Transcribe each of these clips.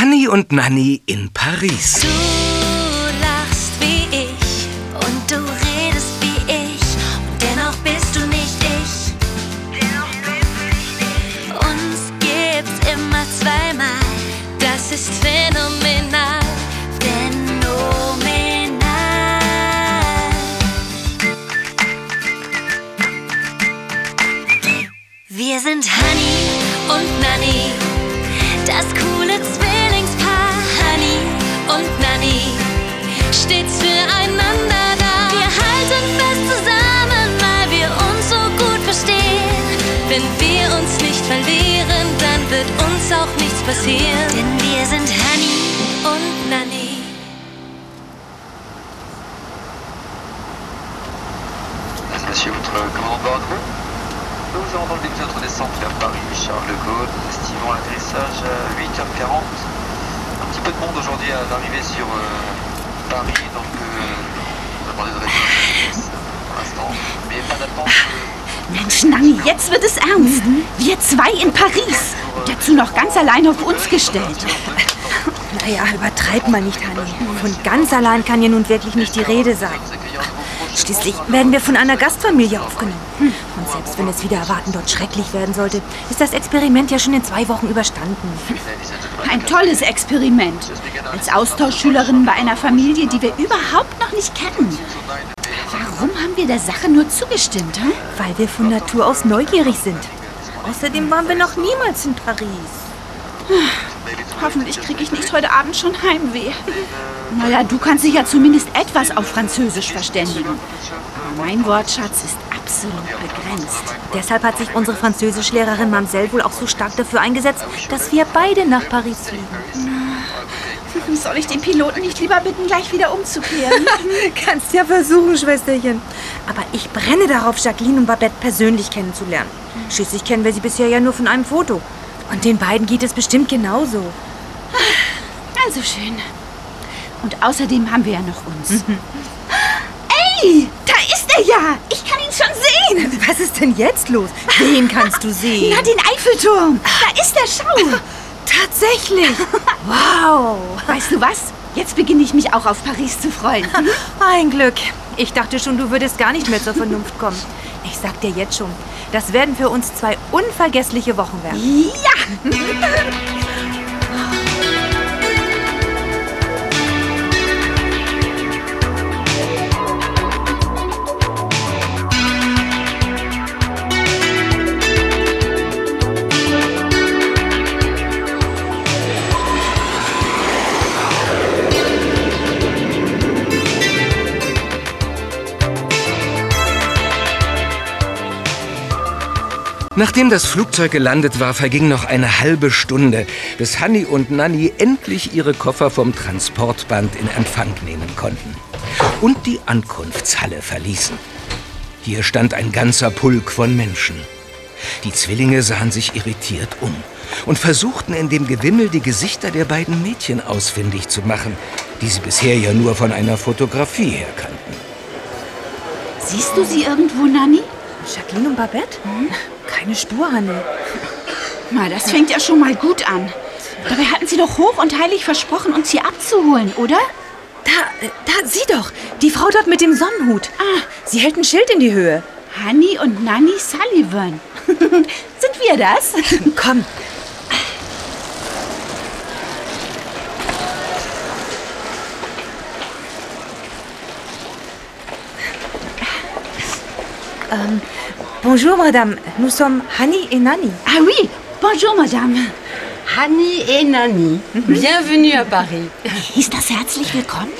Hanni und Nanni in Paris. Du passieren. Denn wir sind Honey und Nanny. Monsieur, votre commande bord Nous vous avons dans le début de notre descente vers Paris, Charles de Gaulle. Nous estimons l'atterrissage à 8h40. Un petit peu de monde aujourd'hui à l'arrivée sur euh, Paris, donc euh, on va demander de réduire pour l'instant. Mais pas d'attente. euh, Mensch, Nanni, jetzt wird es ernst. Wir zwei in Paris. Dazu noch ganz allein auf uns gestellt. Naja, übertreib mal nicht, Hanni. Von ganz allein kann ja nun wirklich nicht die Rede sein. Schließlich werden wir von einer Gastfamilie aufgenommen. Und selbst wenn es wieder erwarten dort schrecklich werden sollte, ist das Experiment ja schon in zwei Wochen überstanden. Ein tolles Experiment. Als Austauschschülerin bei einer Familie, die wir überhaupt noch nicht kennen. Warum haben wir der Sache nur zugestimmt? Hm? Weil wir von Natur aus neugierig sind. Außerdem waren wir noch niemals in Paris. Hoffentlich kriege ich nicht heute Abend schon Heimweh. Naja, du kannst dich ja zumindest etwas auf Französisch verständigen. Aber mein Wortschatz ist absolut begrenzt. Deshalb hat sich unsere Französischlehrerin Mamsell wohl auch so stark dafür eingesetzt, dass wir beide nach Paris fliegen. Soll ich den Piloten nicht lieber bitten, gleich wieder umzukehren? Kannst ja versuchen, Schwesterchen. Aber ich brenne darauf, Jacqueline und Babette persönlich kennenzulernen. Schließlich kennen wir sie bisher ja nur von einem Foto. Und den beiden geht es bestimmt genauso. Also schön. Und außerdem haben wir ja noch uns. Ey, da ist er ja! Ich kann ihn schon sehen! Was ist denn jetzt los? Wen kannst du sehen? Na, den Eiffelturm! Da ist er, schau! Tatsächlich! Wow! Weißt du was? Jetzt beginne ich mich auch auf Paris zu freuen. Ein Glück. Ich dachte schon, du würdest gar nicht mehr zur Vernunft kommen. Ich sag dir jetzt schon, das werden für uns zwei unvergessliche Wochen werden. Ja! Nachdem das Flugzeug gelandet war, verging noch eine halbe Stunde, bis Hanni und Nanni endlich ihre Koffer vom Transportband in Empfang nehmen konnten und die Ankunftshalle verließen. Hier stand ein ganzer Pulk von Menschen. Die Zwillinge sahen sich irritiert um und versuchten in dem Gewimmel die Gesichter der beiden Mädchen ausfindig zu machen, die sie bisher ja nur von einer Fotografie her kannten. Siehst du sie irgendwo, Nanni? Jacqueline und Babette? Keine Spur, Hanni. Na, das fängt ja schon mal gut an. Dabei hatten sie doch hoch und heilig versprochen, uns hier abzuholen, oder? Da, da, sieh doch. Die Frau dort mit dem Sonnenhut. Ah, sie hält ein Schild in die Höhe. Honey und Nanny Sullivan. Sind wir das? Komm. Ähm, bonjour, madame. Nous sommes Hani et Nani. Ah oui, bonjour, madame. Hanni et Nanni, bienvenue à Paris. Hieß das herzlich willkommen?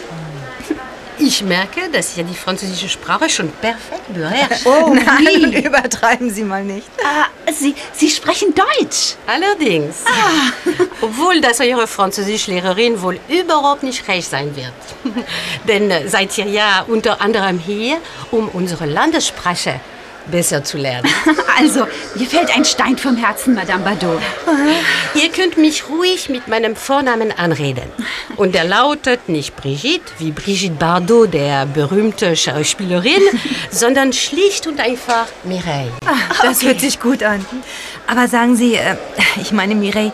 Ich merke, dass ihr die französische Sprache schon perfekt beherrscht. Oh, nein, übertreiben Sie mal nicht. Ah, Sie, Sie sprechen Deutsch. Allerdings. Obwohl, dass eure Französischlehrerin wohl überhaupt nicht recht sein wird. Denn äh, seid ihr ja unter anderem hier, um unsere Landessprache besser zu lernen. Also, mir fällt ein Stein vom Herzen, Madame Bardot. Ihr könnt mich ruhig mit meinem Vornamen anreden. Und der lautet nicht Brigitte, wie Brigitte Bardot, der berühmte Schauspielerin, sondern schlicht und einfach Mireille. Das hört sich gut an. Aber sagen Sie, äh, ich meine, Mireille,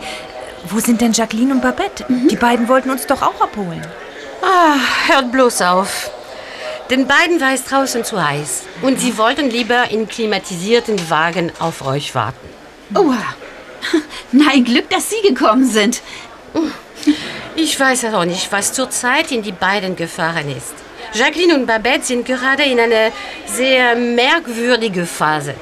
Wo sind denn Jacqueline und Babette? Die beiden wollten uns doch auch abholen. Ah, hört bloß auf. Den beiden war es draußen zu heiß. Und sie wollten lieber in klimatisierten Wagen auf euch warten. Oha. Na, ein Glück, dass Sie gekommen sind. Ich weiß auch nicht, was zurzeit in die beiden gefahren ist. Jacqueline und Babette sind gerade in einer sehr merkwürdigen Phase.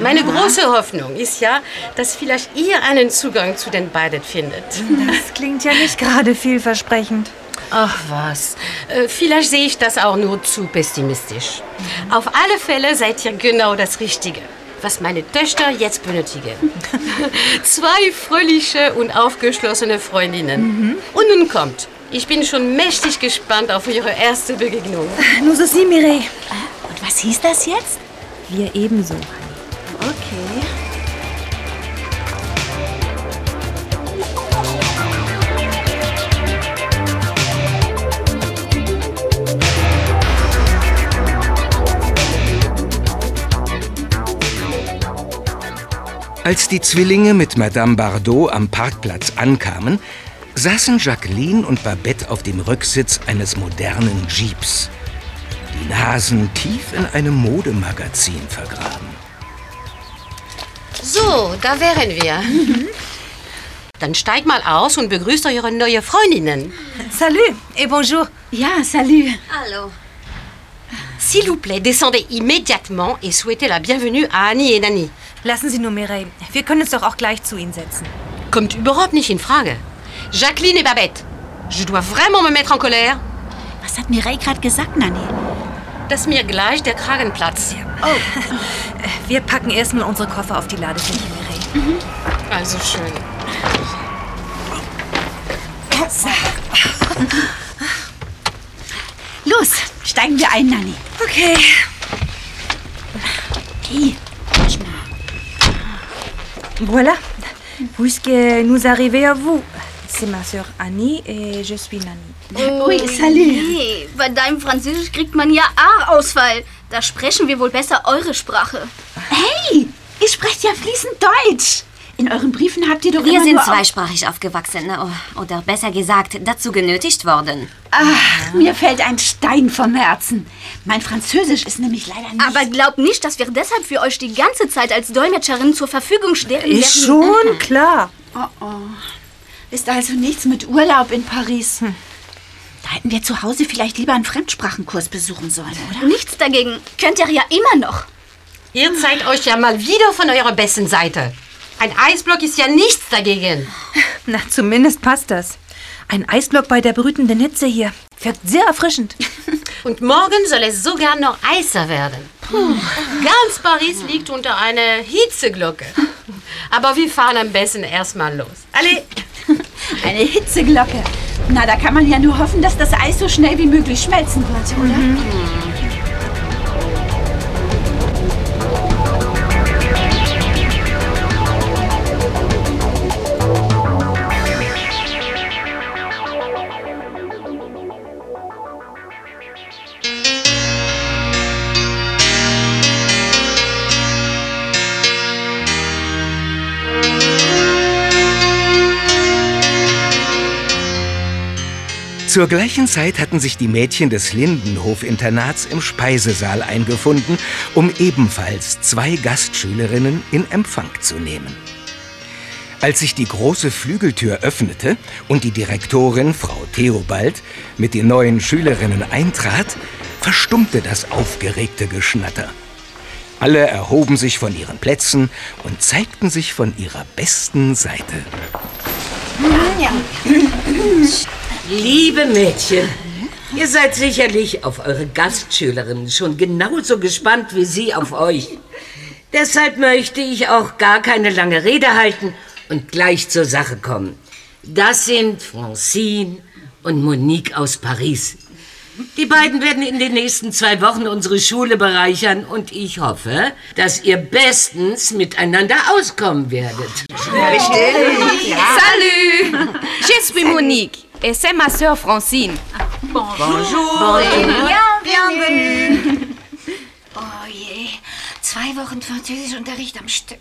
Meine große Hoffnung ist ja, dass vielleicht ihr einen Zugang zu den beiden findet. Das klingt ja nicht gerade vielversprechend. Ach was, äh, vielleicht sehe ich das auch nur zu pessimistisch. Auf alle Fälle seid ihr genau das Richtige, was meine Töchter jetzt benötigen. Zwei fröhliche und aufgeschlossene Freundinnen. Und nun kommt. Ich bin schon mächtig gespannt auf eure erste Begegnung. Nous aussi, Mireille. Und was hieß das jetzt? Wir ebenso. Okay. Als die Zwillinge mit Madame Bardot am Parkplatz ankamen, saßen Jacqueline und Babette auf dem Rücksitz eines modernen Jeeps. Die Nasen tief in einem Modemagazin vergraben. So, da wären wir. Dann steigt mal aus und begrüßt eure neue Freundinnen. Salut et bonjour. Ja, salut. Hallo. S'il vous plaît, descendez immédiatement et souhaitez la bienvenue à Annie et Nani. Lassen Sie nur, Mireille. Wir können uns doch auch gleich zu Ihnen setzen. Kommt überhaupt nicht in Frage. Jacqueline et Babette, je dois vraiment me mettre en colère, Was hat Mireille gerade gesagt, Nanni? dass mir gleich der Kragen platzt. Wir packen erstmal unsere Koffer auf die Ladefläche, Mireille. Also schön. Los, steigen wir ein, Nanni. Okay. Hey, Voilà. Puisque nous arrivons à vous. C'est ma sœur Annie et je suis Nani. Ui, salut. Hey, bei deinem Französisch kriegt man ja A-Ausfall. Da sprechen wir wohl besser eure Sprache. Hey, ihr sprecht ja fließend Deutsch. In euren Briefen habt ihr doch Wir immer sind nur auf- zweisprachig aufgewachsen. o- Oder besser gesagt, dazu genötigt worden. Ach, mir fällt ein Stein vom Herzen. Mein Französisch ist nämlich leider nicht... Aber glaubt nicht, dass wir deshalb für euch die ganze Zeit als Dolmetscherin zur Verfügung stehen. Ist schon klar. Oh, oh. Ist also nichts mit Urlaub in Paris. Da hätten wir zu Hause vielleicht lieber einen Fremdsprachenkurs besuchen sollen, oder? Nichts dagegen. Könnt ihr ja immer noch. Ihr zeigt euch ja mal wieder von eurer besten Seite. Ein Eisblock ist ja nichts dagegen. Na, zumindest passt das. Ein Eisblock bei der brütenden Hitze hier. Wirkt sehr erfrischend. Und morgen soll es sogar noch heißer werden. Ganz Paris liegt unter einer Hitzeglocke. Aber wir fahren am besten erstmal los. Allez, Eine Hitzeglocke. Na, da kann man ja nur hoffen, dass das Eis so schnell wie möglich schmelzen wird, oder? Zur gleichen Zeit hatten sich die Mädchen des Lindenhof-Internats im Speisesaal eingefunden, um ebenfalls zwei Gastschülerinnen in Empfang zu nehmen. Als sich die große Flügeltür öffnete und die Direktorin, Frau Theobald, mit den neuen Schülerinnen eintrat, verstummte das aufgeregte Geschnatter. Alle erhoben sich von ihren Plätzen und zeigten sich von ihrer besten Seite. Liebe Mädchen, ihr seid sicherlich auf eure Gastschülerinnen schon genauso gespannt wie sie auf euch. Deshalb möchte ich auch gar keine lange Rede halten und gleich zur Sache kommen. Das sind Francine und Monique aus Paris. Die beiden werden in den nächsten zwei Wochen unsere Schule bereichern und ich hoffe, dass ihr bestens miteinander auskommen werdet. Salut Je suis Monique et c'est ma sœur Francine. Oh je, Zwei Wochen Französischunterricht am Stück.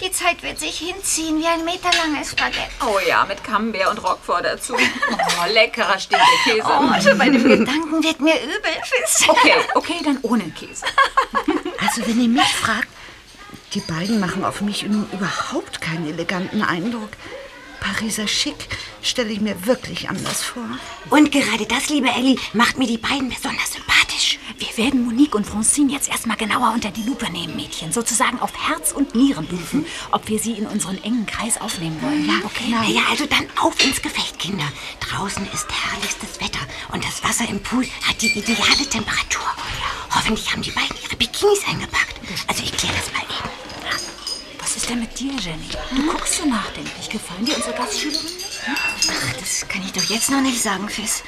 Die Zeit wird sich hinziehen wie ein meterlanges Baguette. Oh ja, mit Camembert und Roquefort dazu. Oh, leckerer Stinkekäse. Oh, schon bei dem Gedanken wird mir übel, Fiss. Okay, okay, dann ohne Käse. Also, wenn ihr mich fragt, die beiden machen auf mich nun überhaupt keinen eleganten Eindruck. Pariser Schick stelle ich mir wirklich anders vor. Und gerade das, liebe Ellie, macht mir die beiden besonders sympathisch. Wir werden Monique und Francine jetzt erstmal genauer unter die Lupe nehmen, Mädchen. Sozusagen auf Herz und Nieren prüfen, ob wir sie in unseren engen Kreis aufnehmen wollen. Ja, okay. Na ja, also dann auf ins Gefecht, Kinder. Draußen ist herrlichstes Wetter und das Wasser im Pool hat die ideale Temperatur. Hoffentlich haben die beiden ihre Bikinis eingepackt. Also ich kläre das mal eben. Was ist denn mit dir, Jenny? Du guckst so nachdenklich. Gefallen dir unsere Gastschülerinnen? Ach, das kann ich doch jetzt noch nicht sagen, Fiss.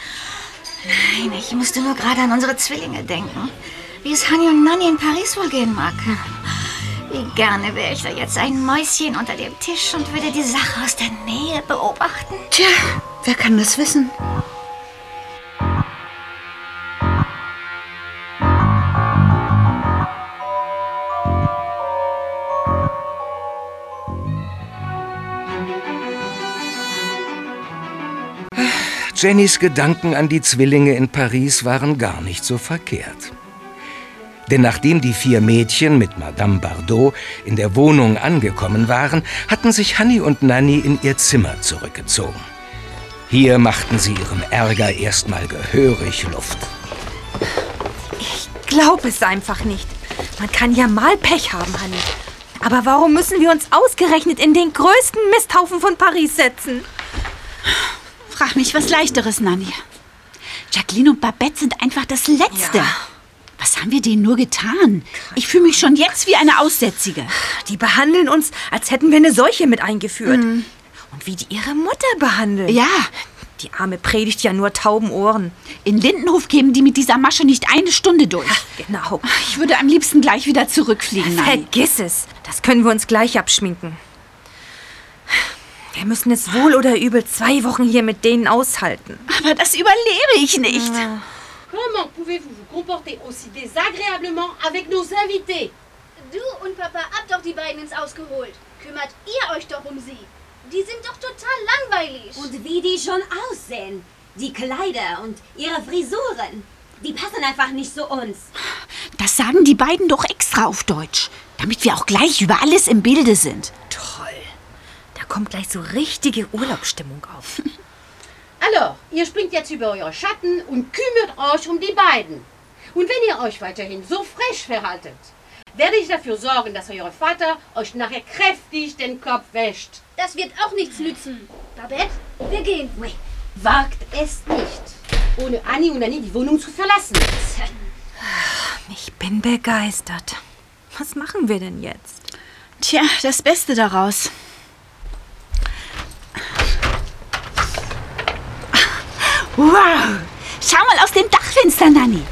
Nein, ich musste nur gerade an unsere Zwillinge denken. Wie es Hanni und Nanni in Paris wohl gehen mag. Wie gerne wäre ich da jetzt ein Mäuschen unter dem Tisch und würde die Sache aus der Nähe beobachten. Tja, wer kann das wissen? Jennys Gedanken an die Zwillinge in Paris waren gar nicht so verkehrt. Denn nachdem die vier Mädchen mit Madame Bardot in der Wohnung angekommen waren, hatten sich Hanni und Nanni in ihr Zimmer zurückgezogen. Hier machten sie ihrem Ärger erstmal gehörig Luft. Ich glaube es einfach nicht. Man kann ja mal Pech haben, Hanni. Aber warum müssen wir uns ausgerechnet in den größten Misthaufen von Paris setzen? Frag mich was Leichteres, Nanni. Jacqueline und Babette sind einfach das Letzte. Ja. Was haben wir denen nur getan? Ich fühle mich schon jetzt wie eine Aussätzige. Die behandeln uns, als hätten wir eine Seuche mit eingeführt. Und wie die ihre Mutter behandeln. Ja, Die Arme predigt ja nur tauben Ohren. in Lindenhof kämen die mit dieser Masche nicht eine Stunde durch. Genau. Ich würde am liebsten gleich wieder zurückfliegen. Vergiss es. Das können wir uns gleich abschminken. Wir müssen es wohl oder übel zwei Wochen hier mit denen aushalten. Aber das überlebe ich nicht. Comment pouvez-vous vous comporter aussi désagréablement avec nos invités Du und Papa habt doch die beiden ins Haus geholt. Kümmert ihr euch doch um sie. Die sind doch total langweilig. Und wie die schon aussehen. Die Kleider und ihre Frisuren. Die passen einfach nicht zu uns. Das sagen die beiden doch extra auf Deutsch, damit wir auch gleich über alles im Bilde sind. Toll. Kommt gleich so richtige Urlaubsstimmung auf. Alors, ihr springt jetzt über eure Schatten und kümmert euch um die beiden. Und wenn ihr euch weiterhin so frech verhaltet, werde ich dafür sorgen, dass euer Vater euch nachher kräftig den Kopf wäscht. Das wird auch nichts nützen. Babette, wir gehen. Oui. Wagt es nicht. Ohne Anni und Anni die Wohnung zu verlassen. Ich bin begeistert. Was machen wir denn jetzt? Tja, das Beste daraus. Wow! Schau mal aus dem Dachfenster, Nanni.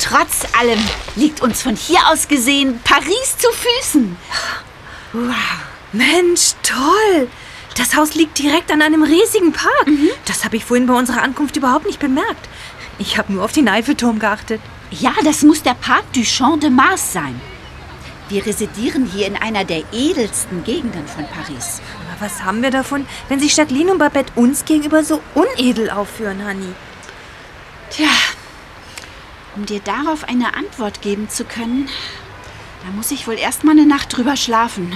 Trotz allem liegt uns von hier aus gesehen Paris zu Füßen. Wow. Mensch, toll. Das Haus liegt direkt an einem riesigen Park. Das habe ich vorhin bei unserer Ankunft überhaupt nicht bemerkt. Ich habe nur auf den Eiffelturm geachtet. Ja, das muss der Parc du Champ de Mars sein. Wir residieren hier in einer der edelsten Gegenden von Paris. Aber was haben wir davon, wenn sich Jacqueline und Babette uns gegenüber so unedel aufführen, Hanni? Tja, um dir darauf eine Antwort geben zu können, da muss ich wohl erst mal eine Nacht drüber schlafen.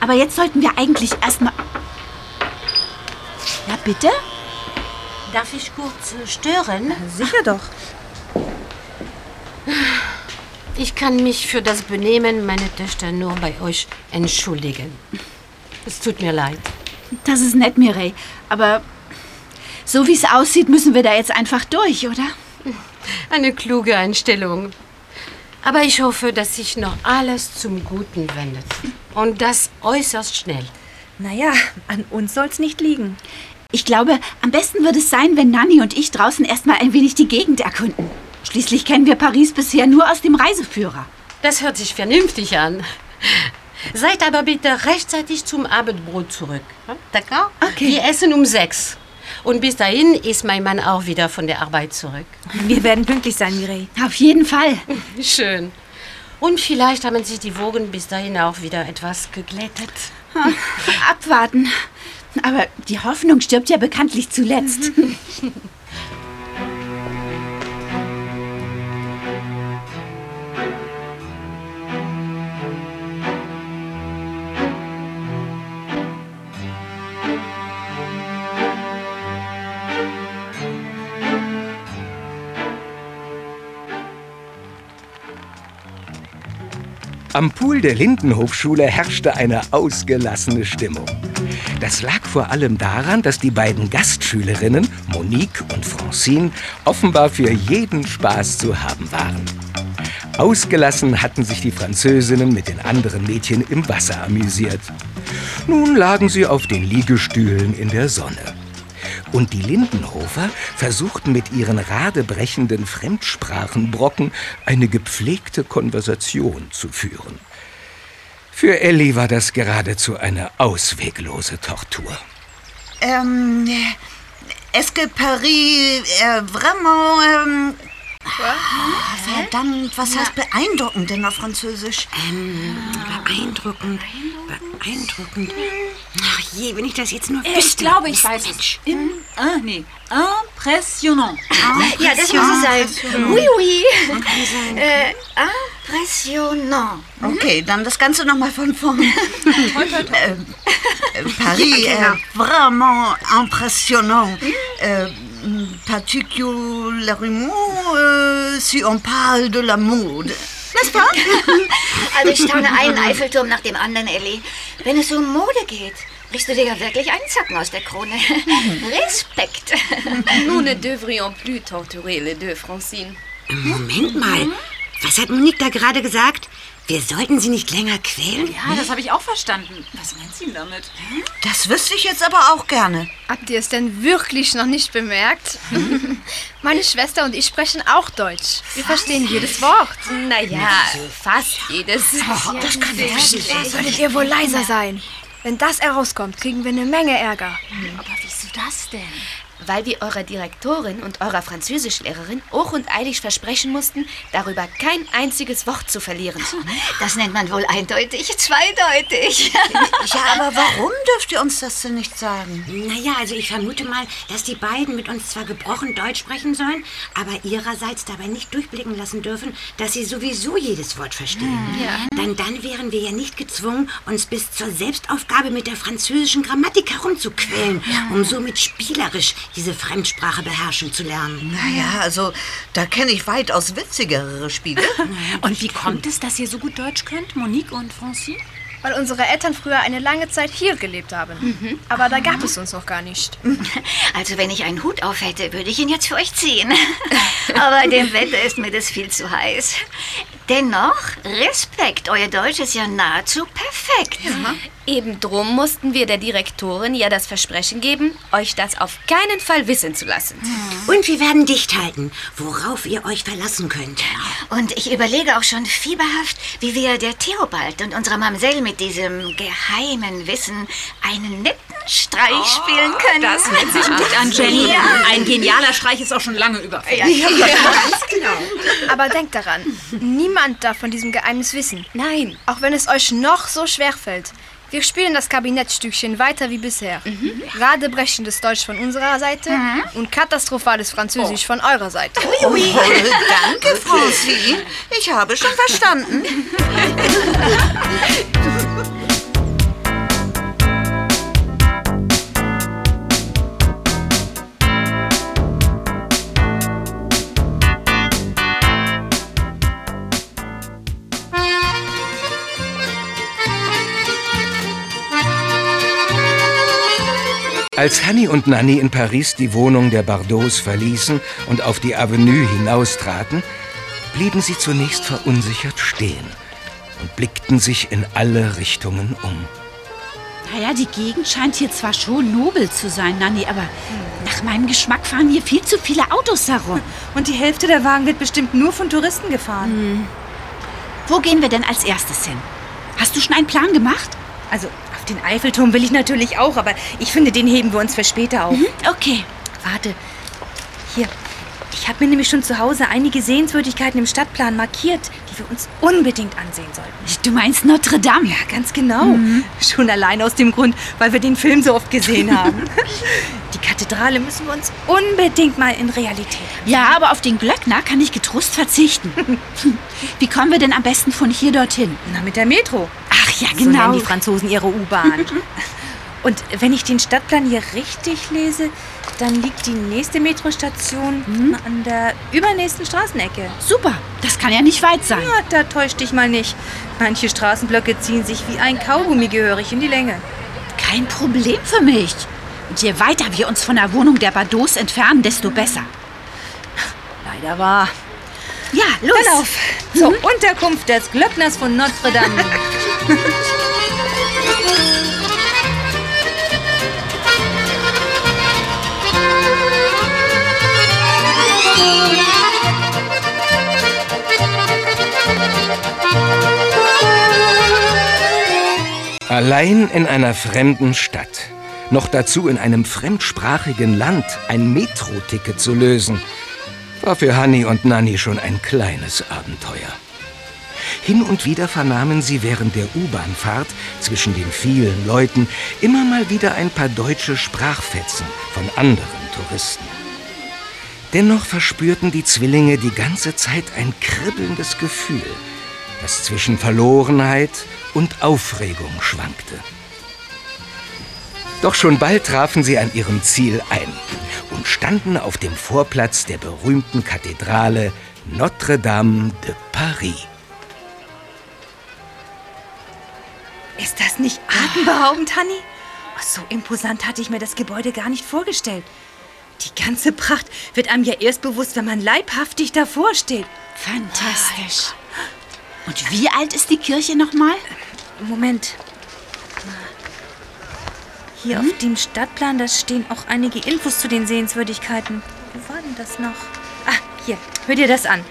Aber jetzt sollten wir eigentlich erst mal. Ja, bitte? Darf ich kurz äh, stören? Sicher doch. Ich kann mich für das Benehmen meiner Töchter nur bei euch entschuldigen. Es tut mir leid. Das ist nett, Mireille. Aber so wie es aussieht, müssen wir da jetzt einfach durch, oder? Eine kluge Einstellung. Aber ich hoffe, dass sich noch alles zum Guten wendet. Und das äußerst schnell. Naja, an uns soll's nicht liegen. Ich glaube, am besten wird es sein, wenn Nanni und ich draußen erstmal ein wenig die Gegend erkunden. Schließlich kennen wir Paris bisher nur aus dem Reiseführer. Das hört sich vernünftig an. Seid aber bitte rechtzeitig zum Abendbrot zurück. D'accord? Okay. Wir essen um sechs. Und bis dahin ist mein Mann auch wieder von der Arbeit zurück. Wir werden pünktlich sein, Mireille. Auf jeden Fall. Schön. Und vielleicht haben sich die Wogen bis dahin auch wieder etwas geglättet. Abwarten. Aber die Hoffnung stirbt ja bekanntlich zuletzt. Am Pool der Lindenhofschule herrschte eine ausgelassene Stimmung. Das lag vor allem daran, dass die beiden Gastschülerinnen, Monique und Francine, offenbar für jeden Spaß zu haben waren. Ausgelassen hatten sich die Französinnen mit den anderen Mädchen im Wasser amüsiert. Nun lagen sie auf den Liegestühlen in der Sonne. Und die Lindenhofer versuchten mit ihren radebrechenden Fremdsprachenbrocken eine gepflegte Konversation zu führen. Für Ellie war das geradezu eine ausweglose Tortur. Ähm, est-ce que Paris äh, vraiment... Ähm, ah, verdammt, was heißt beeindruckend denn auf Französisch? Ähm, beeindruckend, beeindruckend. Ach je, wenn ich das jetzt nur wüsste. Ich glaube, ich weiß es. Im, ah. Impressionnant. Ja, das muss es sein. Impressionnant. Oui, oui. Man kann sagen. Äh, impressionnant. Okay, dann das Ganze nochmal von vorn. äh, äh, Paris, genau. vraiment impressionnant. Äh, particulièrement euh, si on parle de la mode. N'est-ce pas? Also ich staune einen Eiffelturm nach dem anderen, Ellie. Wenn es um Mode geht, brichst du dir ja wirklich einen Zacken aus der Krone. Respekt. Nous ne devrions plus torturer les deux, Francine. Moment mal. Was hat Monique da gerade gesagt? Wir sollten sie nicht länger quälen? Ja, das habe ich auch verstanden. Was meint sie denn damit? Das wüsste ich jetzt aber auch gerne. Habt ihr es denn wirklich noch nicht bemerkt? Meine Schwester und ich sprechen auch Deutsch. Wir verstehen jedes Wort. Naja, fast jedes. das kann nicht Solltet ihr wohl leiser sein? Wenn das herauskommt, kriegen wir eine Menge Ärger. Aber wieso das denn? Weil wir eurer Direktorin und eurer Französischlehrerin hoch und eilig versprechen mussten, darüber kein einziges Wort zu verlieren. Das nennt man wohl eindeutig zweideutig. Ja, aber warum dürft ihr uns das denn nicht sagen? Naja, also ich vermute mal, dass die beiden mit uns zwar gebrochen Deutsch sprechen sollen, aber ihrerseits dabei nicht durchblicken lassen dürfen, dass sie sowieso jedes Wort verstehen. Ja. Denn dann wären wir ja nicht gezwungen, uns bis zur Selbstaufgabe mit der französischen Grammatik herumzuquälen, um somit spielerisch diese Fremdsprache beherrschen zu lernen. Naja, also da kenne ich weitaus witzigere Spiele. Und wie kommt es, dass ihr so gut Deutsch könnt, Monique und Francine? Weil unsere Eltern früher eine lange Zeit hier gelebt haben. Aber da gab es uns noch gar nicht. Also wenn ich einen Hut auf hätte, würde ich ihn jetzt für euch ziehen. Aber dem Wetter ist mir das viel zu heiß. Dennoch, Respekt, euer Deutsch ist ja nahezu perfekt. Eben drum mussten wir der Direktorin ja das Versprechen geben, euch das auf keinen Fall wissen zu lassen. Und wir werden dicht halten, worauf ihr euch verlassen könnt. Und ich überlege auch schon fieberhaft, wie wir der Theobald und unserer Mamsell mit diesem geheimen Wissen einen netten Streich spielen können. Das hört sich gut an, Jenny. Ja. Ein genialer Streich ist auch schon lange überfällig. Ja, ja, ganz genau. Aber denkt daran, niemand darf von diesem Geheimnis wissen. Nein. Auch wenn es euch noch so schwer fällt. Wir spielen das Kabinettstückchen weiter wie bisher. Radebrechendes Deutsch von unserer Seite und katastrophales Französisch von eurer Seite. Oh, danke, Francine. Ich habe schon verstanden. Als Hanni und Nanni in Paris die Wohnung der Bardots verließen und auf die Avenue hinaustraten, blieben sie zunächst verunsichert stehen und blickten sich in alle Richtungen um. Naja, die Gegend scheint hier zwar schon nobel zu sein, Nanni, aber nach meinem Geschmack fahren hier viel zu viele Autos herum. Und die Hälfte der Wagen wird bestimmt nur von Touristen gefahren. Wo gehen wir denn als erstes hin? Hast du schon einen Plan gemacht? Also den Eiffelturm will ich natürlich auch, aber ich finde, den heben wir uns für später auf. Okay. Warte. Hier. Ich habe mir nämlich schon zu Hause einige Sehenswürdigkeiten im Stadtplan markiert, die wir uns unbedingt ansehen sollten. Du meinst Notre Dame? Ja, ganz genau. Schon allein aus dem Grund, weil wir den Film so oft gesehen haben. die Kathedrale müssen wir uns unbedingt mal in Realität Ja, aber auf den Glöckner kann ich getrost verzichten. Wie kommen wir denn am besten von hier dorthin? Na, mit der Metro. Ach ja, So genau. nennen die Franzosen ihre U-Bahn. Und wenn ich den Stadtplan hier richtig lese, dann liegt die nächste Metrostation an der übernächsten Straßenecke. Super, das kann ja nicht weit sein. Ja, da täuscht dich mal nicht. Manche Straßenblöcke ziehen sich wie ein Kaugummi gehörig in die Länge. Kein Problem für mich. Und je weiter wir uns von der Wohnung der Bados entfernen, desto besser. Leider wahr. Ja, los. Dann auf zur Unterkunft des Glöckners von Notre Dame. Allein in einer fremden Stadt, noch dazu in einem fremdsprachigen Land, ein Metro-Ticket zu lösen, war für Hanni und Nanni schon ein kleines Abenteuer. Hin und wieder vernahmen sie während der U-Bahn-Fahrt zwischen den vielen Leuten immer mal wieder ein paar deutsche Sprachfetzen von anderen Touristen. Dennoch verspürten die Zwillinge die ganze Zeit ein kribbelndes Gefühl, das zwischen Verlorenheit und Aufregung schwankte. Doch schon bald trafen sie an ihrem Ziel ein und standen auf dem Vorplatz der berühmten Kathedrale Notre-Dame de Paris. Ist das nicht atemberaubend, Hanni? So imposant hatte ich mir das Gebäude gar nicht vorgestellt. Die ganze Pracht wird einem ja erst bewusst, wenn man leibhaftig davor steht. Fantastisch. Und wie alt ist die Kirche nochmal? Moment. Hier auf dem Stadtplan, da stehen auch einige Infos zu den Sehenswürdigkeiten. Wo war denn das noch? Ah, hier, hör dir das an.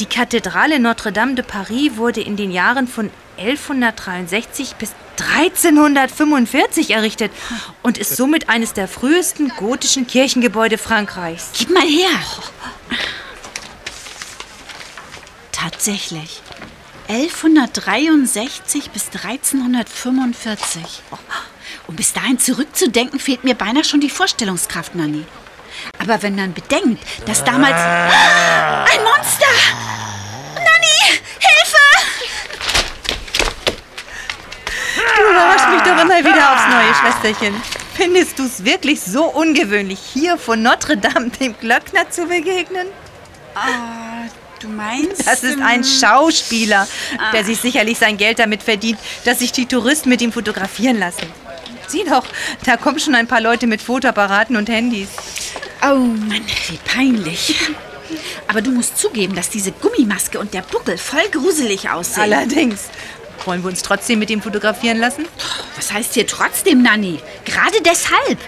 Die Kathedrale Notre-Dame de Paris wurde in den Jahren von 1163 bis 1345 errichtet und ist somit eines der frühesten gotischen Kirchengebäude Frankreichs. Gib mal her. Tatsächlich. 1163 bis 1345. Um bis dahin zurückzudenken, fehlt mir beinahe schon die Vorstellungskraft, Nanni. Aber wenn man bedenkt, dass damals... Ein Monster! Nanni, Hilfe! Du überraschst mich doch immer wieder aufs neue, Schwesterchen. Findest du es wirklich so ungewöhnlich, hier von Notre Dame dem Glöckner zu begegnen? Ah, du meinst? Das ist ein Schauspieler, der sich sicherlich sein Geld damit verdient, dass sich die Touristen mit ihm fotografieren lassen. Sieh doch, da kommen schon ein paar Leute mit Fotoapparaten und Handys. Oh Mann, wie peinlich. Aber du musst zugeben, dass diese Gummimaske und der Buckel voll gruselig aussehen. Allerdings. Wollen wir uns trotzdem mit ihm fotografieren lassen? Was heißt hier trotzdem, Nanni? Gerade deshalb.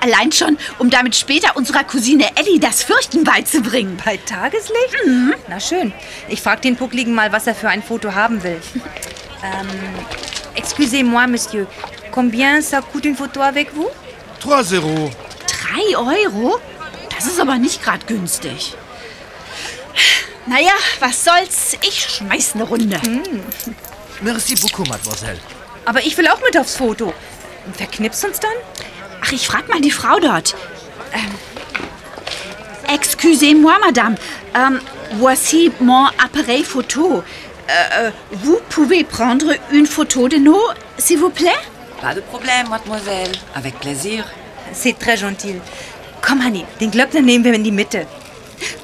Allein schon, um damit später unserer Cousine Ellie das Fürchten beizubringen. Bei Tageslicht? Na schön. Ich frage den Puckligen mal, was er für ein Foto haben will. ähm, excusez-moi, Monsieur. Combien ça coûte une photo avec vous? 3 Euro. Drei Euro? Das ist aber nicht gerade günstig. Naja, was soll's? Ich schmeiß eine Runde. Merci beaucoup, Mademoiselle. Aber ich will auch mit aufs Foto. Wer knipst uns dann? Ach, ich frag mal die Frau dort. Ähm, Excusez-moi, Madame. Ähm, voici mon appareil photo. Euh, euh, vous pouvez prendre une photo de nous, s'il vous plaît? Pas de problème, mademoiselle. Avec plaisir. C'est très gentil. Komm, Hanni, den Glöckner nehmen wir in die Mitte.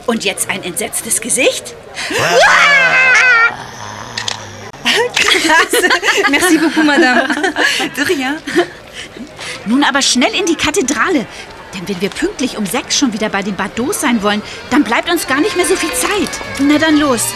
Und jetzt ein entsetztes Gesicht? Krass. Merci beaucoup, Madame. De rien. Nun aber schnell in die Kathedrale. Denn wenn wir pünktlich um sechs schon wieder bei den Bados sein wollen, dann bleibt uns gar nicht mehr so viel Zeit. Na dann los.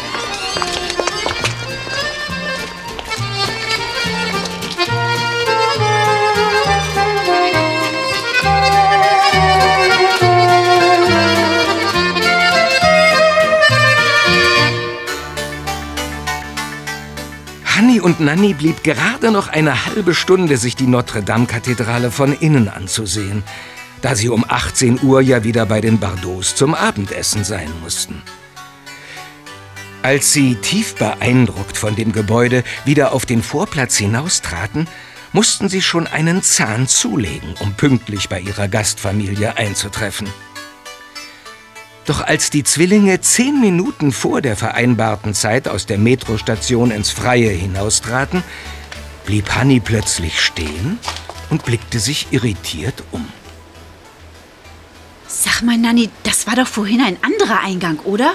Und Nanni blieb gerade noch eine halbe Stunde, sich die Notre-Dame-Kathedrale von innen anzusehen. da sie um 18 Uhr ja wieder bei den Bardos zum Abendessen sein mussten. Als sie tief beeindruckt von dem Gebäude wieder auf den Vorplatz hinaustraten, mussten sie schon einen Zahn zulegen, um pünktlich bei ihrer Gastfamilie einzutreffen. Doch als die Zwillinge zehn Minuten vor der vereinbarten Zeit aus der Metrostation ins Freie hinaustraten, blieb Hanni plötzlich stehen und blickte sich irritiert um. Sag mal, Nanni, das war doch vorhin ein anderer Eingang, oder?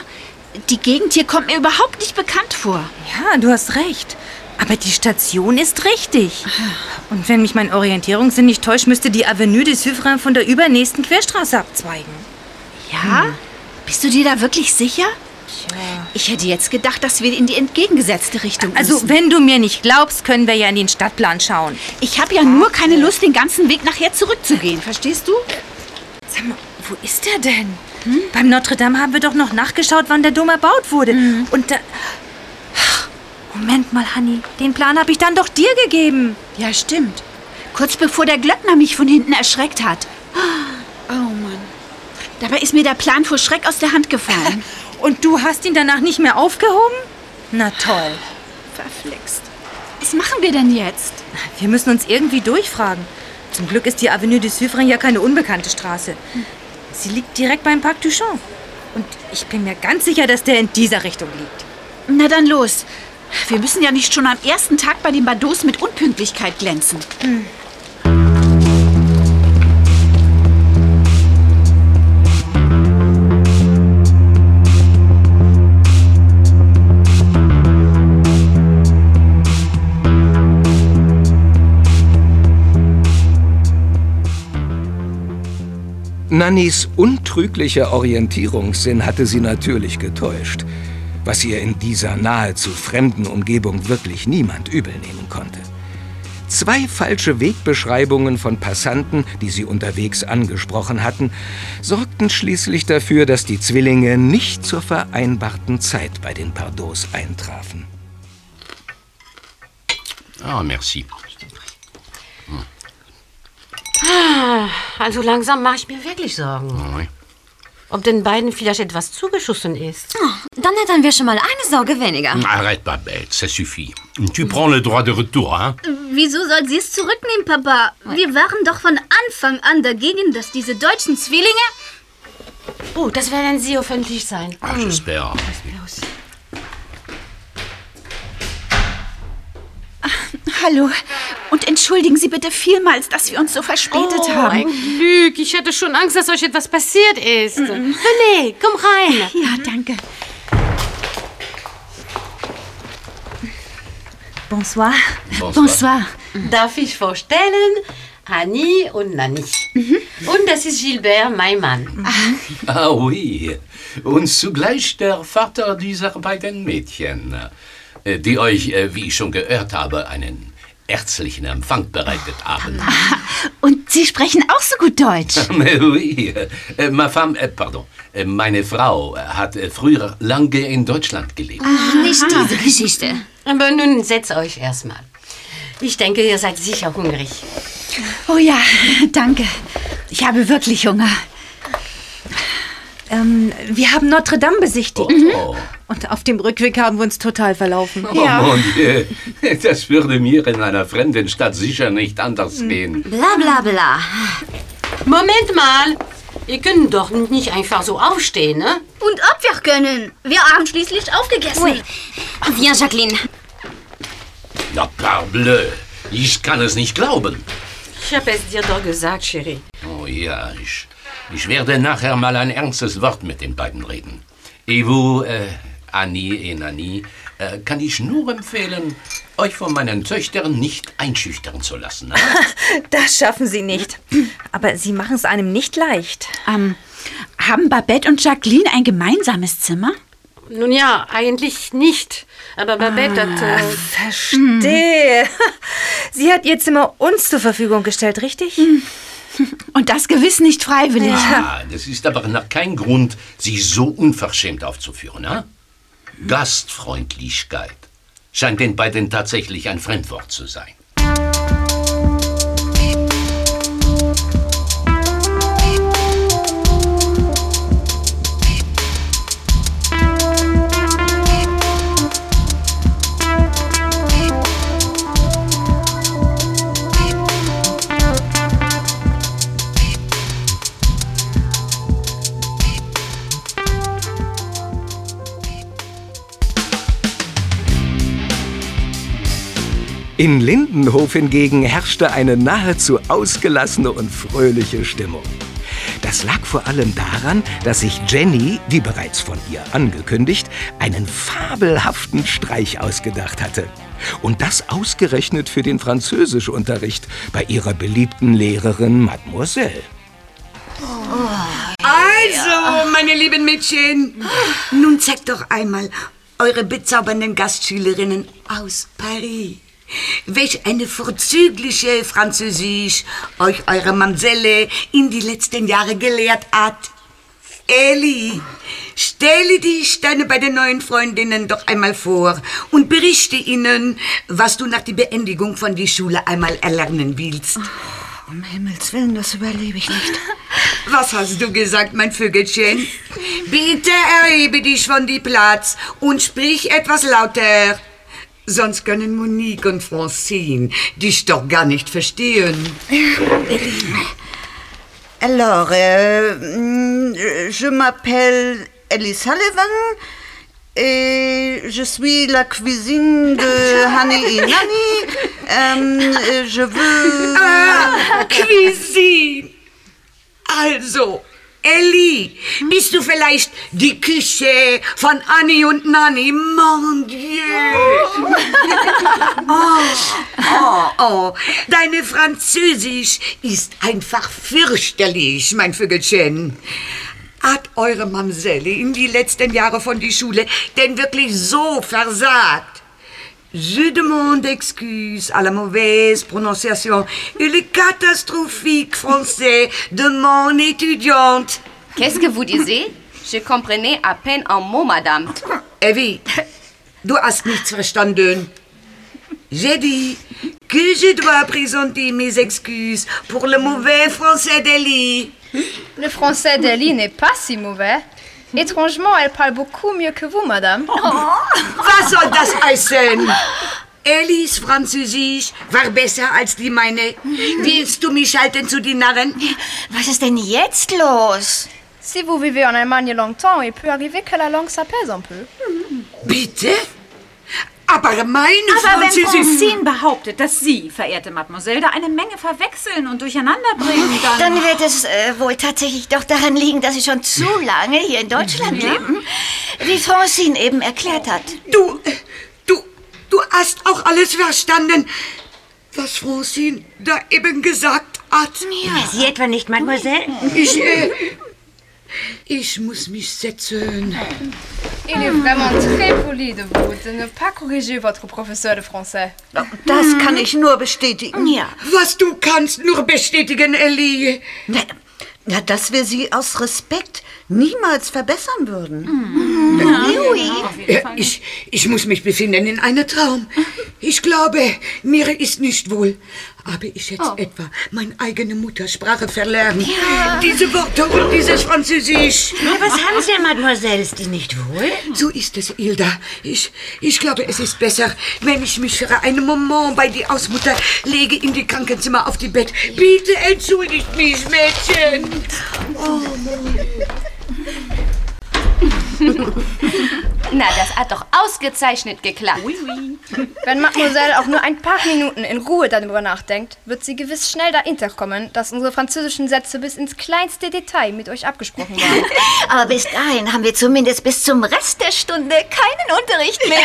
Die Gegend hier kommt mir überhaupt nicht bekannt vor. Ja, du hast recht. Aber die Station ist richtig. Und wenn mich mein Orientierungssinn nicht täuscht, müsste die Avenue des Suffrain von der übernächsten Querstraße abzweigen. Ja? Bist du dir da wirklich sicher? Ich hätte jetzt gedacht, dass wir in die entgegengesetzte Richtung Also, müssen. wenn du mir nicht glaubst, können wir ja in den Stadtplan schauen. Ich habe ja nur keine Lust, den ganzen Weg nachher zurückzugehen. Verstehst du? Sag mal, wo ist der denn? Beim Notre Dame haben wir doch noch nachgeschaut, wann der Dom erbaut wurde. Und da... Moment mal, Hanni. Den Plan habe ich dann doch dir gegeben. Ja, stimmt. Kurz bevor der Glöckner mich von hinten erschreckt hat. Oh Mann. Dabei ist mir der Plan vor Schreck aus der Hand gefallen. Und du hast ihn danach nicht mehr aufgehoben? Na toll. Verflixt. Was machen wir denn jetzt? Wir müssen uns irgendwie durchfragen. Zum Glück ist die Avenue du Suffrain ja keine unbekannte Straße. Sie liegt direkt beim Parc du Champ. Und ich bin mir ganz sicher, dass der in dieser Richtung liegt. Na dann los. Wir müssen ja nicht schon am ersten Tag bei den Bados mit Unpünktlichkeit glänzen. Nannys untrüglicher Orientierungssinn hatte sie natürlich getäuscht, was ihr in dieser nahezu fremden Umgebung wirklich niemand übel nehmen konnte. Zwei falsche Wegbeschreibungen von Passanten, die sie unterwegs angesprochen hatten, sorgten schließlich dafür, dass die Zwillinge nicht zur vereinbarten Zeit bei den Pardos eintrafen. Ah, merci. Ah, Also langsam mache ich mir wirklich Sorgen. Oui. Ob den beiden vielleicht etwas zugeschossen ist. Dann hätten wir schon mal eine Sorge weniger. Arrête, Babette, ça suffit. Tu prends le droit de retour, hein? Wieso soll sie es zurücknehmen, Papa? Wir waren doch von Anfang an dagegen, dass diese deutschen Zwillinge... Oh, das werden sie öffentlich sein. Ah, j'espère. Hallo. Und entschuldigen Sie bitte vielmals, dass wir uns so verspätet Oh, haben. ein Glück. Ich hatte schon Angst, dass euch etwas passiert ist. René, komm rein. Ja, danke. Bonsoir. Bonsoir. Darf ich vorstellen? Annie und Nanny. Und das ist Gilbert, mein Mann. Ah oui. Und zugleich der Vater dieser beiden Mädchen, äh, die euch, äh, wie ich schon gehört habe, einen herzlichen Empfang bereitet haben. Und Sie sprechen auch so gut Deutsch. Mais oui. Äh, ma femme, äh, pardon, äh, meine Frau äh, hat äh, früher lange in Deutschland gelebt. Ach, nicht diese Geschichte. Aber nun setzt euch erstmal. Ich denke, ihr seid sicher hungrig. Oh ja, danke. Ich habe wirklich Hunger. Ähm, wir haben Notre Dame besichtigt. Oh. Und auf dem Rückweg haben wir uns total verlaufen. Oh mon Dieu, das würde mir in einer fremden Stadt sicher nicht anders gehen. Bla bla bla. Moment mal. Ihr könnt doch nicht einfach so aufstehen, ne? Und ob wir können. Wir haben schließlich aufgegessen. Oui. Viens, Jacqueline. Na parbleu, ich kann es nicht glauben. Ich habe es dir doch gesagt, Chérie. Oh ja, ich, ich werde nachher mal ein ernstes Wort mit den beiden reden. Et vous, äh, Annie et Nanny, äh, kann ich nur empfehlen, euch von meinen Töchtern nicht einschüchtern zu lassen. Ne? Das schaffen sie nicht. Aber sie machen es einem nicht leicht. Ähm, haben Babette und Jacqueline ein gemeinsames Zimmer? Nun ja, eigentlich nicht. Aber Babette hat... Äh, Verstehe. Sie hat ihr Zimmer uns zur Verfügung gestellt, richtig? Und das gewiss nicht freiwillig. Ah, das ist aber kein Grund, sich so unverschämt aufzuführen. Ne? Gastfreundlichkeit scheint den beiden tatsächlich ein Fremdwort zu sein. In Lindenhof hingegen herrschte eine nahezu ausgelassene und fröhliche Stimmung. Das lag vor allem daran, dass sich Jenny, wie bereits von ihr angekündigt, einen fabelhaften Streich ausgedacht hatte. Und das ausgerechnet für den Französischunterricht bei ihrer beliebten Lehrerin Mademoiselle. Also, meine lieben Mädchen, nun zeigt doch einmal eure bezaubernden Gastschülerinnen aus Paris. Welch eine vorzügliche Französisch euch eure Mamselle in die letzten Jahre gelehrt hat. Ellie, stelle die Steine bei den neuen Freundinnen doch einmal vor und berichte ihnen, was du nach der Beendigung von die Schule einmal erlernen willst. Um Himmels Willen, das überlebe ich nicht. Was hast du gesagt, mein Vögelchen? Bitte erhebe dich von die Platz und sprich etwas lauter. Sonst können Monique und Francine dich doch gar nicht verstehen. Alors, euh, mm, je m'appelle Ellie Sullivan et je suis la cuisine de Honey et Nanny. Äh, je veux... Ah, Cuisine. Also, Ellie, bist du vielleicht die Küche von Annie und Nanny? Mon Dieu! Oh, oh, oh, deine Französisch ist einfach fürchterlich, mein Vögelchen. Hat eure Mamselle in die letzten Jahre von die Schule denn wirklich so versagt? Je demande excuse à la mauvaise prononciation et le catastrophique français de mon étudiante. Qu'est-ce que vous disiez? Je comprenais à peine un mot, madame. Evie, du hast nichts verstanden. J'ai dit que je dois présenter mes excuses pour le mauvais français d'Ellie. Le français d'Ellie n'est pas si mauvais. Étrangement, elle parle beaucoup mieux que vous, madame. Was soll das heißen? Ellis Französisch war besser als die meine. Willst du mich halten zu die Narren? Was ist denn jetzt los? Si vous vivez en Allemagne longtemps, il peut arriver que la langue s'apaise un peu. Bitte? Aber meine Aber wenn. Francine behauptet, dass Sie, verehrte Mademoiselle, da eine Menge verwechseln und durcheinander bringen, dann... Dann wird es äh, wohl tatsächlich doch daran liegen, dass Sie schon zu lange hier in Deutschland Ja. leben, wie Francine eben erklärt hat. Du, du, du hast auch alles verstanden, was Francine da eben gesagt hat. Sie etwa nicht, Mademoiselle? Ich, äh, ich muss mich setzen. Il est vraiment très poli de vous de ne pas corriger votre professeur de français. Das kann ich nur bestätigen. Ja. Was du kannst nur bestätigen, Ellie. Ja, dass wir sie aus Respekt niemals verbessern würden. Äh, Ich, ich muss mich befinden in einem Traum. Ich glaube, mir ist nicht wohl. Aber ich jetzt etwa meine eigene Muttersprache verlernen. Diese Worte und dieses Französisch. Was haben Sie, Mademoiselle? Ist die nicht wohl? So ist es, Ilda. Ich, ich glaube, es ist besser, wenn ich mich für einen Moment bei die Ausmutter lege in die Krankenzimmer auf die Bett. Bitte entschuldigt mich, Mädchen. Na, das hat doch ausgezeichnet geklappt. Wenn Mademoiselle auch nur ein paar Minuten in Ruhe darüber nachdenkt, wird sie gewiss schnell dahinter kommen, dass unsere französischen Sätze bis ins kleinste Detail mit euch abgesprochen waren. Aber bis dahin haben wir zumindest bis zum Rest der Stunde keinen Unterricht mehr.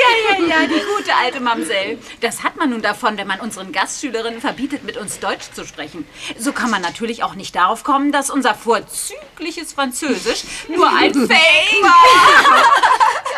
Ja, ja, ja, die gute alte Mamsell. Das hat man nun davon, wenn man unseren Gastschülerinnen verbietet, mit uns Deutsch zu sprechen. So kann man natürlich auch nicht darauf kommen, dass unser vorzügliches Französisch nur ein Fake.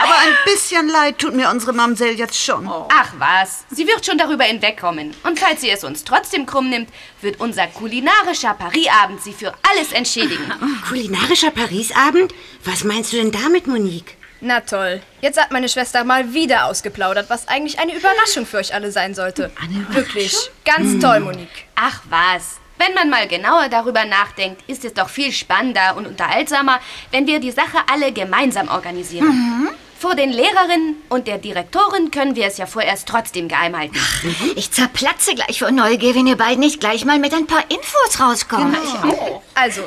Aber ein bisschen leid tut mir unsere Mamsell jetzt schon. Ach was, sie wird schon darüber hinwegkommen. Und falls sie es uns trotzdem krumm nimmt, wird unser kulinarischer Paris-Abend sie für alles entschädigen. Kulinarischer Parisabend? Was meinst du denn damit, Monique? Na toll. Jetzt hat meine Schwester mal wieder ausgeplaudert, was eigentlich eine Überraschung für euch alle sein sollte. Wirklich. Ganz toll, Monique. Ach was. Wenn man mal genauer darüber nachdenkt, ist es doch viel spannender und unterhaltsamer, wenn wir die Sache alle gemeinsam organisieren. Vor den Lehrerinnen und der Direktorin können wir es ja vorerst trotzdem geheim halten. Ich zerplatze gleich vor Neugier, wenn ihr beiden nicht gleich mal mit ein paar Infos rauskommt. Also,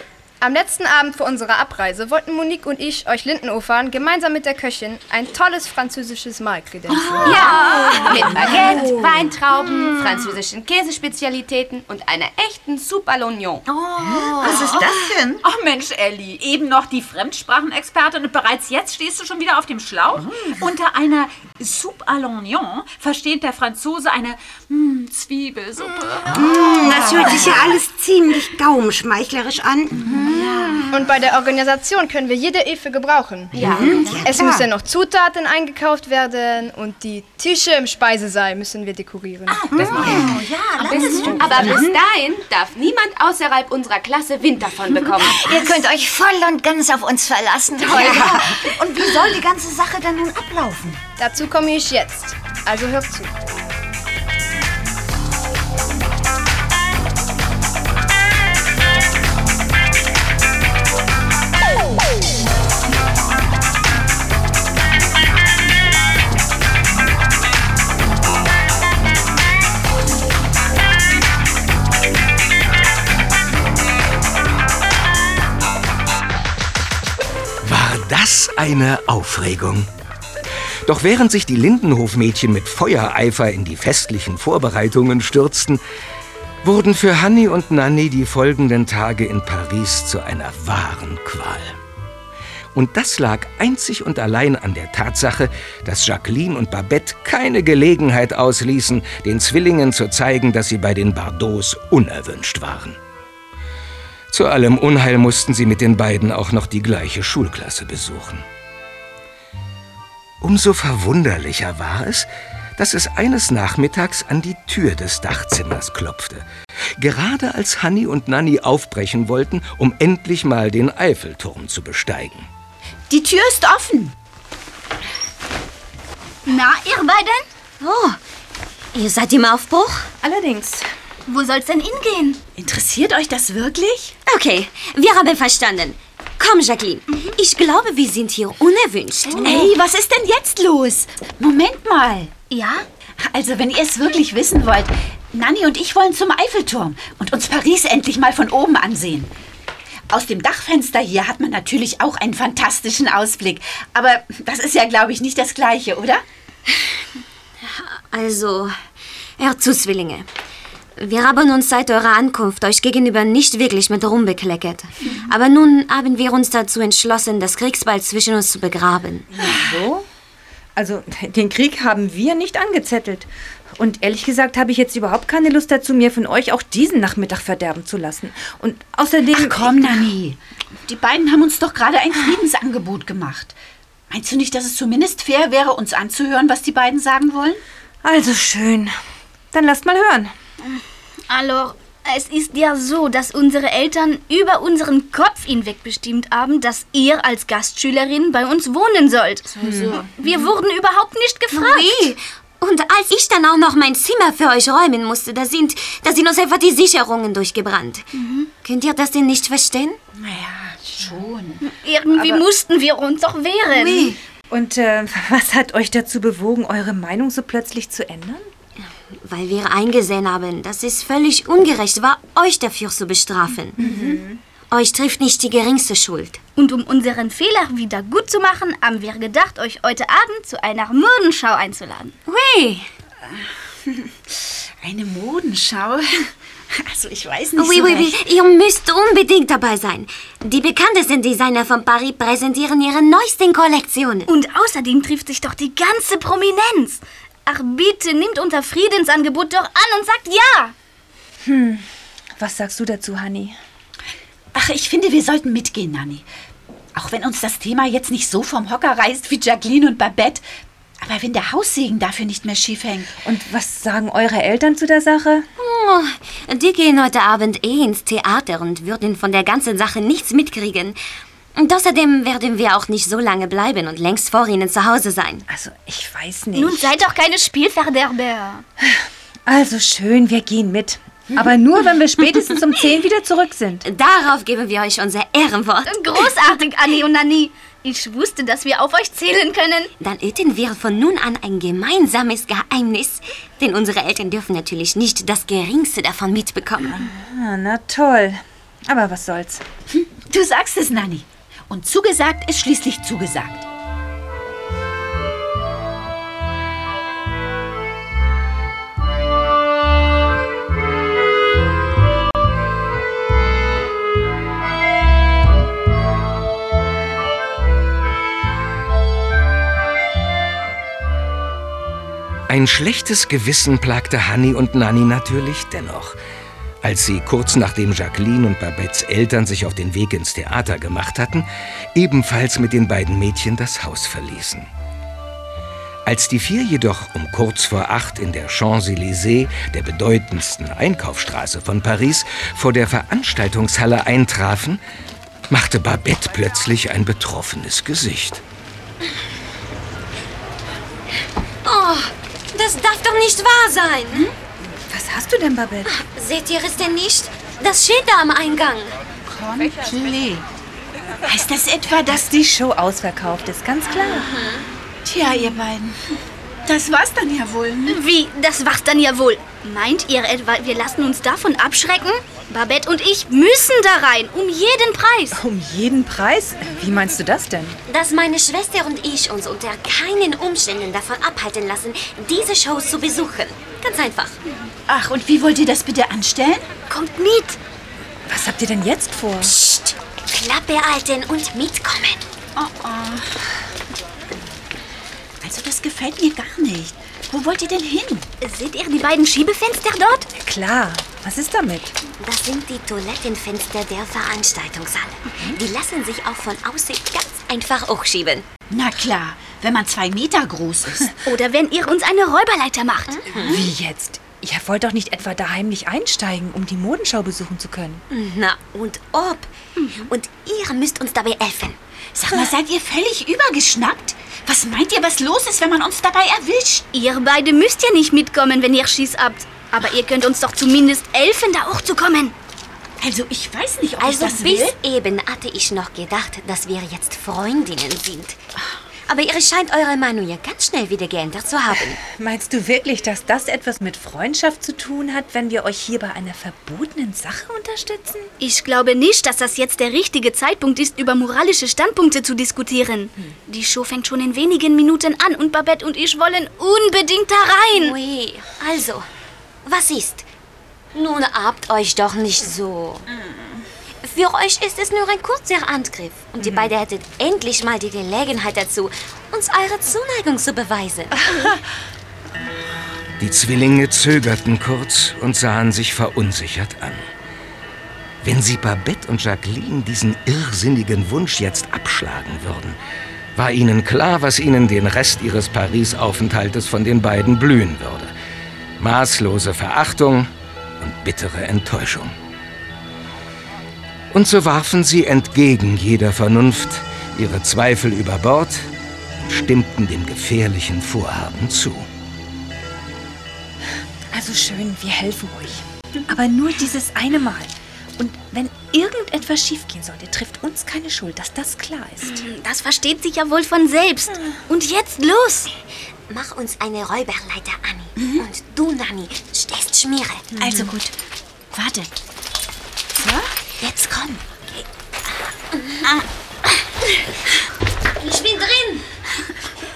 Am letzten Abend vor unserer Abreise wollten Monique und ich euch Lindenofern gemeinsam mit der Köchin ein tolles französisches Mahl kredenzen. Ja, mit Baguette, Weintrauben, französischen Käsespezialitäten und einer echten Soupe à l'oignon. Was ist das denn? Ach Mensch, Elli, eben noch die Fremdsprachenexpertin und bereits jetzt stehst du schon wieder auf dem Schlauch. Unter einer Soupe à l'oignon versteht der Franzose eine hm, Zwiebelsuppe. Mm, das hört sich ja alles ziemlich gaumenschmeichlerisch an. Und bei der Organisation können wir jede Hilfe gebrauchen. Ja. Mhm. Ja, es müssen noch Zutaten eingekauft werden und die Tische im Speisesaal müssen wir dekorieren. Das machen wir. Ja, Das ist schön. Aber bis dahin darf niemand außerhalb unserer Klasse Wind davon bekommen. Ihr könnt euch voll und ganz auf uns verlassen, Holger. Und wie soll die ganze Sache dann nun ablaufen? Dazu komme ich jetzt. Also hört zu. Eine Aufregung? Doch während sich die Lindenhofmädchen mit Feuereifer in die festlichen Vorbereitungen stürzten, wurden für Hanni und Nanni die folgenden Tage in Paris zu einer wahren Qual. Und das lag einzig und allein an der Tatsache, dass Jacqueline und Babette keine Gelegenheit ausließen, den Zwillingen zu zeigen, dass sie bei den Bardots unerwünscht waren. Zu allem Unheil mussten sie mit den beiden auch noch die gleiche Schulklasse besuchen. Umso verwunderlicher war es, dass es eines Nachmittags an die Tür des Dachzimmers klopfte. Gerade als Hanni und Nanni aufbrechen wollten, um endlich mal den Eiffelturm zu besteigen. Die Tür ist offen. Na, ihr beiden? Oh, ihr seid im Aufbruch? Allerdings. Wo soll's denn hingehen? Interessiert euch das wirklich? Okay, wir haben verstanden. Komm, Jacqueline. Ich glaube, wir sind hier unerwünscht. Ey, was ist denn jetzt los? Moment mal. Ja? Also, wenn ihr es wirklich wissen wollt, Nanni und ich wollen zum Eiffelturm und uns Paris endlich mal von oben ansehen. Aus dem Dachfenster hier hat man natürlich auch einen fantastischen Ausblick. Aber das ist ja, glaube ich, nicht das Gleiche, oder? Also, Herr Zwillinge, wir haben uns seit eurer Ankunft euch gegenüber nicht wirklich mit Ruhm bekleckert. Aber nun haben wir uns dazu entschlossen, das Kriegsball zwischen uns zu begraben. So? Also, den Krieg haben wir nicht angezettelt. Und ehrlich gesagt habe ich jetzt überhaupt keine Lust dazu, mir von euch auch diesen Nachmittag verderben zu lassen. Und außerdem. Ach komm, Nanni. Die beiden haben uns doch gerade ein Friedensangebot gemacht. Meinst du nicht, dass es zumindest fair wäre, uns anzuhören, was die beiden sagen wollen? Also schön. Dann lasst mal hören. Alors, es ist ja so, dass unsere Eltern über unseren Kopf hinweg bestimmt haben, dass ihr als Gastschülerin bei uns wohnen sollt. Wir wurden überhaupt nicht gefragt. Wie? Und als ich dann auch noch mein Zimmer für euch räumen musste, da sind, da sind uns einfach die Sicherungen durchgebrannt. Könnt ihr das denn nicht verstehen? Naja, schon. Irgendwie Aber- mussten wir uns doch wehren. Ui. Und äh, was hat euch dazu bewogen, eure Meinung so plötzlich zu ändern? Weil wir eingesehen haben, dass es völlig ungerecht war, euch dafür zu bestrafen. Euch trifft nicht die geringste Schuld. Und um unseren Fehler wieder gut zu machen, haben wir gedacht, euch heute Abend zu einer Modenschau einzuladen. Hui! Eine Modenschau? Also ich weiß nicht Oui, so oui, recht. oui. Ihr müsst unbedingt dabei sein. Die bekanntesten Designer von Paris präsentieren ihre neuesten Kollektionen. Und außerdem trifft sich doch die ganze Prominenz. Ach bitte, nimmt unser Friedensangebot doch an und sagt ja. Hm, was sagst du dazu, Hanni? Ach, ich finde, wir sollten mitgehen, Nanni. Auch wenn uns das Thema jetzt nicht so vom Hocker reißt wie Jacqueline und Babette. Aber wenn der Haussegen dafür nicht mehr schief hängt. Und was sagen eure Eltern zu der Sache? Oh, die gehen heute Abend eh ins Theater und würden von der ganzen Sache nichts mitkriegen. Und außerdem werden wir auch nicht so lange bleiben und längst vor ihnen zu Hause sein. Also, ich weiß nicht. Nun seid doch keine Spielverderber. Also schön, wir gehen mit. Aber nur, wenn wir spätestens um 10 wieder zurück sind. Darauf geben wir euch unser Ehrenwort. Großartig, Anni und Nanni. Ich wusste, dass wir auf euch zählen können. Dann üten wir von nun an ein gemeinsames Geheimnis. Denn unsere Eltern dürfen natürlich nicht das Geringste davon mitbekommen. Ah, na toll. Aber was soll's. Du sagst es, Nanni. Und zugesagt ist schließlich zugesagt. Ein schlechtes Gewissen plagte Hanni und Nanni natürlich dennoch. Als sie kurz nachdem Jacqueline und Babettes Eltern sich auf den Weg ins Theater gemacht hatten, ebenfalls mit den beiden Mädchen das Haus verließen. Als die vier jedoch um kurz vor acht in der Champs-Élysées, der bedeutendsten Einkaufsstraße von Paris, vor der Veranstaltungshalle eintrafen, machte Babette plötzlich ein betroffenes Gesicht. Oh, das darf doch nicht wahr sein. Hm? Was hast du denn, Babette? Seht ihr es denn nicht? Das steht da am Eingang. Komplett. Heißt das etwa, dass die Show ausverkauft ist? Ganz klar. Tja, ihr beiden. Das war's dann ja wohl. Ne? Wie, das war's dann ja wohl? Meint ihr etwa, wir lassen uns davon abschrecken? Babette und ich müssen da rein, um jeden Preis. Um jeden Preis? Wie meinst du das denn? Dass meine Schwester und ich uns unter keinen Umständen davon abhalten lassen, diese Shows zu besuchen. Ganz einfach. Ach, und wie wollt ihr das bitte anstellen? Kommt mit. Was habt ihr denn jetzt vor? Psst, Klappe halten und mitkommen. Oh, oh. Also das gefällt mir gar nicht. Wo wollt ihr denn hin? Seht ihr die beiden Schiebefenster dort? Klar. Was ist damit? Das sind die Toilettenfenster der Veranstaltungshalle. Die lassen sich auch von außen ganz einfach hochschieben. Na klar, wenn man zwei Meter groß ist. Oder wenn ihr uns eine Räuberleiter macht. Wie jetzt? Ihr wollt doch nicht etwa da heimlich einsteigen, um die Modenschau besuchen zu können. Na, und ob? Und ihr müsst uns dabei helfen. Sag mal, seid ihr völlig übergeschnappt? Was meint ihr, was los ist, wenn man uns dabei erwischt? Ihr beide müsst ja nicht mitkommen, wenn ihr Schieß habt. Aber ihr könnt uns doch zumindest helfen, da hochzukommen. Also ich weiß nicht, ob Also ich das bis will. eben hatte ich noch gedacht, dass wir jetzt Freundinnen sind. Aber ihr scheint eure Meinung ja ganz schnell wieder geändert zu haben. Meinst du wirklich, dass das etwas mit Freundschaft zu tun hat, wenn wir euch hier bei einer verbotenen Sache unterstützen? Ich glaube nicht, dass das jetzt der richtige Zeitpunkt ist, über moralische Standpunkte zu diskutieren. Die Show fängt schon in wenigen Minuten an und Babette und ich wollen unbedingt da rein. Ui, also, was ist? Nun habt euch doch nicht so. Für euch ist es nur ein kurzer Angriff. Und ihr beide hättet endlich mal die Gelegenheit dazu, uns eure Zuneigung zu beweisen. Die Zwillinge zögerten kurz und sahen sich verunsichert an. Wenn sie Babette und Jacqueline diesen irrsinnigen Wunsch jetzt abschlagen würden, war ihnen klar, was ihnen den Rest ihres Paris-Aufenthaltes von den beiden blühen würde. Maßlose Verachtung und bittere Enttäuschung. Und so warfen sie entgegen jeder Vernunft ihre Zweifel über Bord und stimmten dem gefährlichen Vorhaben zu. Also schön, wir helfen euch. Aber nur dieses eine Mal. Und wenn irgendetwas schiefgehen sollte, trifft uns keine Schuld, dass das klar ist. Das versteht sich ja wohl von selbst. Und jetzt los! Mach uns eine Räuberleiter, Anni. Und du, Nanni, stehst Schmiere. Also gut. Warte. So, jetzt komm. Ich bin drin.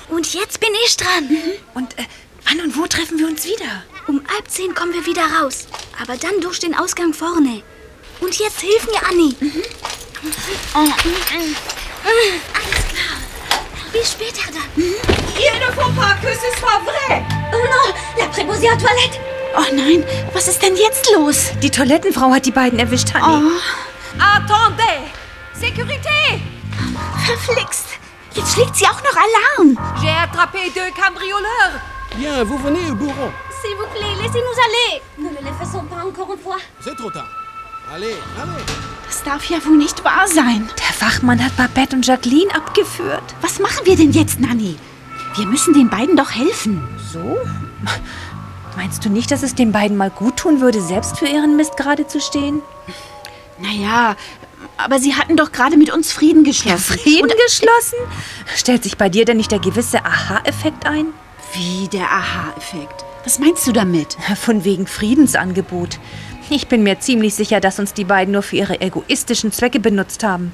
Und jetzt bin ich dran. Und äh, wann und wo treffen wir uns wieder? Um halb zehn kommen wir wieder raus. Aber dann durch den Ausgang vorne. Und jetzt hilf mir, Anni. Bis später dann. Il ne faut pas que ce soit vrai. Oh non, la préposée à toilette. Oh nein, was ist denn jetzt los? Die Toilettenfrau hat die beiden erwischt, Hanni. Attendez. Sécurité. Verflixt. Jetzt schlägt sie auch noch Alarm. J'ai attrapé deux cambrioleurs. Bien, vous venez au bourron. S'il vous plaît, laissez-nous aller. Ne le faisons pas encore une fois. C'est trop tard. Allez, allez. Das darf ja wohl nicht wahr sein. Der Wachmann hat Babette und Jacqueline abgeführt. Was machen wir denn jetzt, Nanni? Wir müssen den beiden doch helfen. So? Meinst du nicht, dass es den beiden mal gut tun würde, selbst für ihren Mist gerade zu stehen? Naja, aber sie hatten doch gerade mit uns Frieden geschlossen. Frieden geschlossen? Stellt sich bei dir denn nicht der gewisse Aha-Effekt ein? Wie der Aha-Effekt? Was meinst du damit? Von wegen Friedensangebot. Ich bin mir ziemlich sicher, dass uns die beiden nur für ihre egoistischen Zwecke benutzt haben.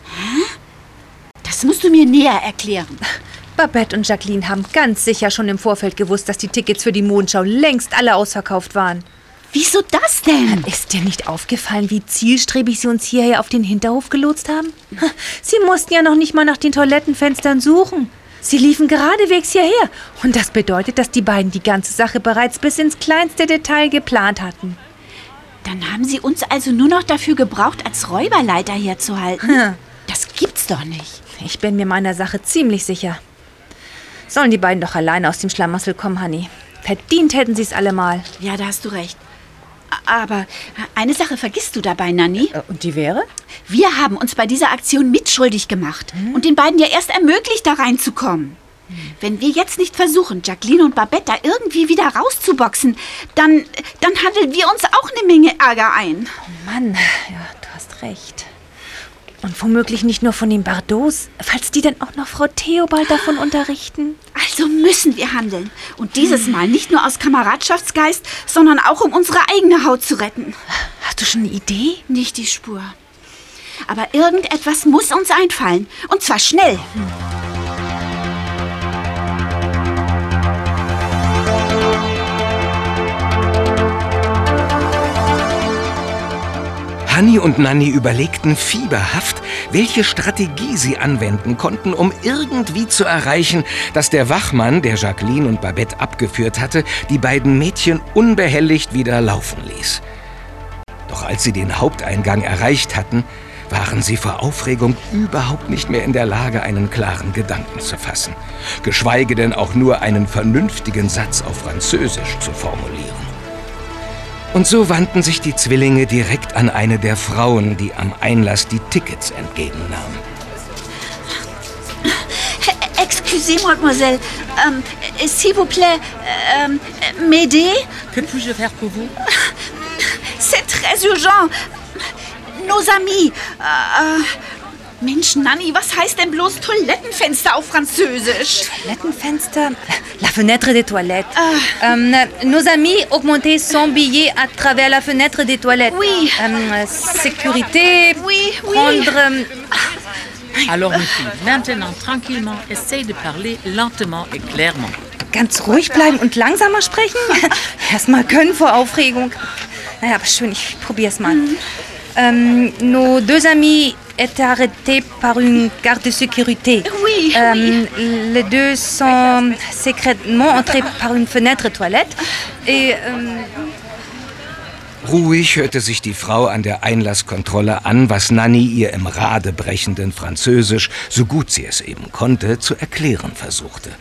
Das musst du mir näher erklären. Babette und Jacqueline haben ganz sicher schon im Vorfeld gewusst, dass die Tickets für die Mondschau längst alle ausverkauft waren. Wieso das denn? Ist dir nicht aufgefallen, wie zielstrebig sie uns hierher auf den Hinterhof gelotst haben? Sie mussten ja noch nicht mal nach den Toilettenfenstern suchen. Sie liefen geradewegs hierher. Und das bedeutet, dass die beiden die ganze Sache bereits bis ins kleinste Detail geplant hatten. Dann haben sie uns also nur noch dafür gebraucht, als Räuberleiter herzuhalten. Hm. Das gibt's doch nicht. Ich bin mir meiner Sache ziemlich sicher. Sollen die beiden doch alleine aus dem Schlamassel kommen, Honey. Verdient hätten sie es allemal. Ja, da hast du recht. Aber eine Sache vergisst du dabei, Nanni. Und die wäre? Wir haben uns bei dieser Aktion mitschuldig gemacht und den beiden ja erst ermöglicht, da reinzukommen. Wenn wir jetzt nicht versuchen, Jacqueline und Babette da irgendwie wieder rauszuboxen, dann, dann handeln wir uns auch eine Menge Ärger ein. Mann, ja, du hast recht. Und womöglich nicht nur von den Bardos, falls die dann auch noch Frau Theobald davon unterrichten. Also müssen wir handeln. Und dieses Mal nicht nur aus Kameradschaftsgeist, sondern auch um unsere eigene Haut zu retten. Hast du schon eine Idee? Nicht die Spur. Aber irgendetwas muss uns einfallen. Und zwar schnell. Hanni und Nanni überlegten fieberhaft, welche Strategie sie anwenden konnten, um irgendwie zu erreichen, dass der Wachmann, der Jacqueline und Babette abgeführt hatte, die beiden Mädchen unbehelligt wieder laufen ließ. Doch als sie den Haupteingang erreicht hatten, waren sie vor Aufregung überhaupt nicht mehr in der Lage, einen klaren Gedanken zu fassen, geschweige denn auch nur einen vernünftigen Satz auf Französisch zu formulieren. Und so wandten sich die Zwillinge direkt an eine der Frauen, die am Einlass die Tickets entgegennahm. Excusez, mademoiselle. Ähm, S'il vous plaît, ähm, m'aider? Que puis-je faire pour vous C'est très urgent. Nos amis. Äh, Mensch, Nanni, was heißt denn bloß Toilettenfenster auf Französisch? Toilettenfenster? La fenêtre des toilettes. Ähm, nos amis augmenter son billet à travers la fenêtre des toilettes. Oui. Ähm, Sécurité. Oui, oui. Prendre. ähm, Alors, mes filles, maintenant, tranquillement, essaye de parler lentement et clairement. Ganz ruhig bleiben und langsamer sprechen? Erstmal können vor Aufregung. Naja, aber schön, ich probier's mal. Ähm, nos deux amis étaient arrêtés par une garde de sécurité. Oui, Ähm, Les deux sont secrètement entrés par une fenêtre toilette. Et, ähm, Ruhig hörte sich die Frau an der Einlasskontrolle an, was Nanni ihr im radebrechenden Französisch, so gut sie es eben konnte, zu erklären versuchte.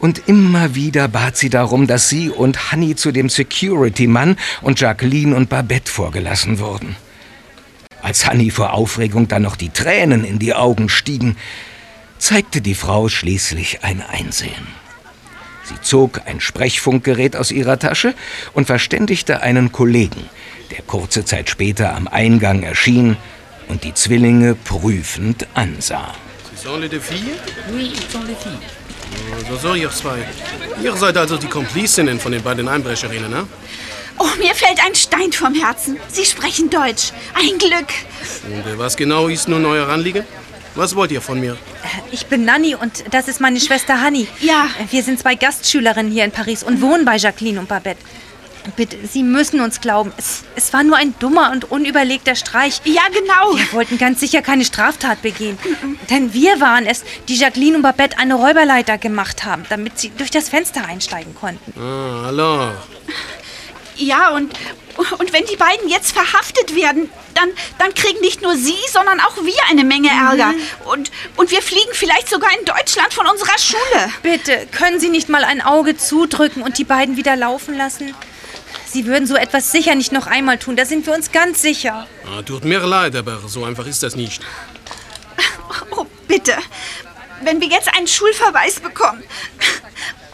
Und immer wieder bat sie darum, dass sie und Hanni zu dem Security-Mann und Jacqueline und Babette vorgelassen wurden. Als Hanni vor Aufregung dann noch die Tränen in die Augen stiegen, zeigte die Frau schließlich ein Einsehen. Sie zog ein Sprechfunkgerät aus ihrer Tasche und verständigte einen Kollegen, der kurze Zeit später am Eingang erschien und die Zwillinge prüfend ansah. Sie les deux filles? Oui, sont les filles. So, so, ihr zwei. Ihr seid also die Komplizinnen von den beiden Einbrecherinnen, ne? Oh, mir fällt ein Stein vom Herzen. Sie sprechen Deutsch. Ein Glück. Und äh, was genau ist nun euer Anliegen? Was wollt ihr von mir? ich bin Nanni und das ist meine Schwester Hanni. Ja. Wir sind zwei Gastschülerinnen hier in Paris und wohnen bei Jacqueline und Babette. Bitte, Sie müssen uns glauben. Es, es war nur ein dummer und unüberlegter Streich. Ja, genau. Wir wollten ganz sicher keine Straftat begehen. Denn wir waren es, die Jacqueline und Babette eine Räuberleiter gemacht haben, damit sie durch das Fenster einsteigen konnten. Ah, alors. Ja, und, und wenn die beiden jetzt verhaftet werden, dann, dann kriegen nicht nur sie, sondern auch wir eine Menge Ärger. Und, und wir fliegen vielleicht sogar in Deutschland von unserer Schule. Bitte, können Sie nicht mal ein Auge zudrücken und die beiden wieder laufen lassen? Sie würden so etwas sicher nicht noch einmal tun, da sind wir uns ganz sicher. Ah, tut mir leid, aber so einfach ist das nicht. Oh, bitte. Wenn wir jetzt einen Schulverweis bekommen,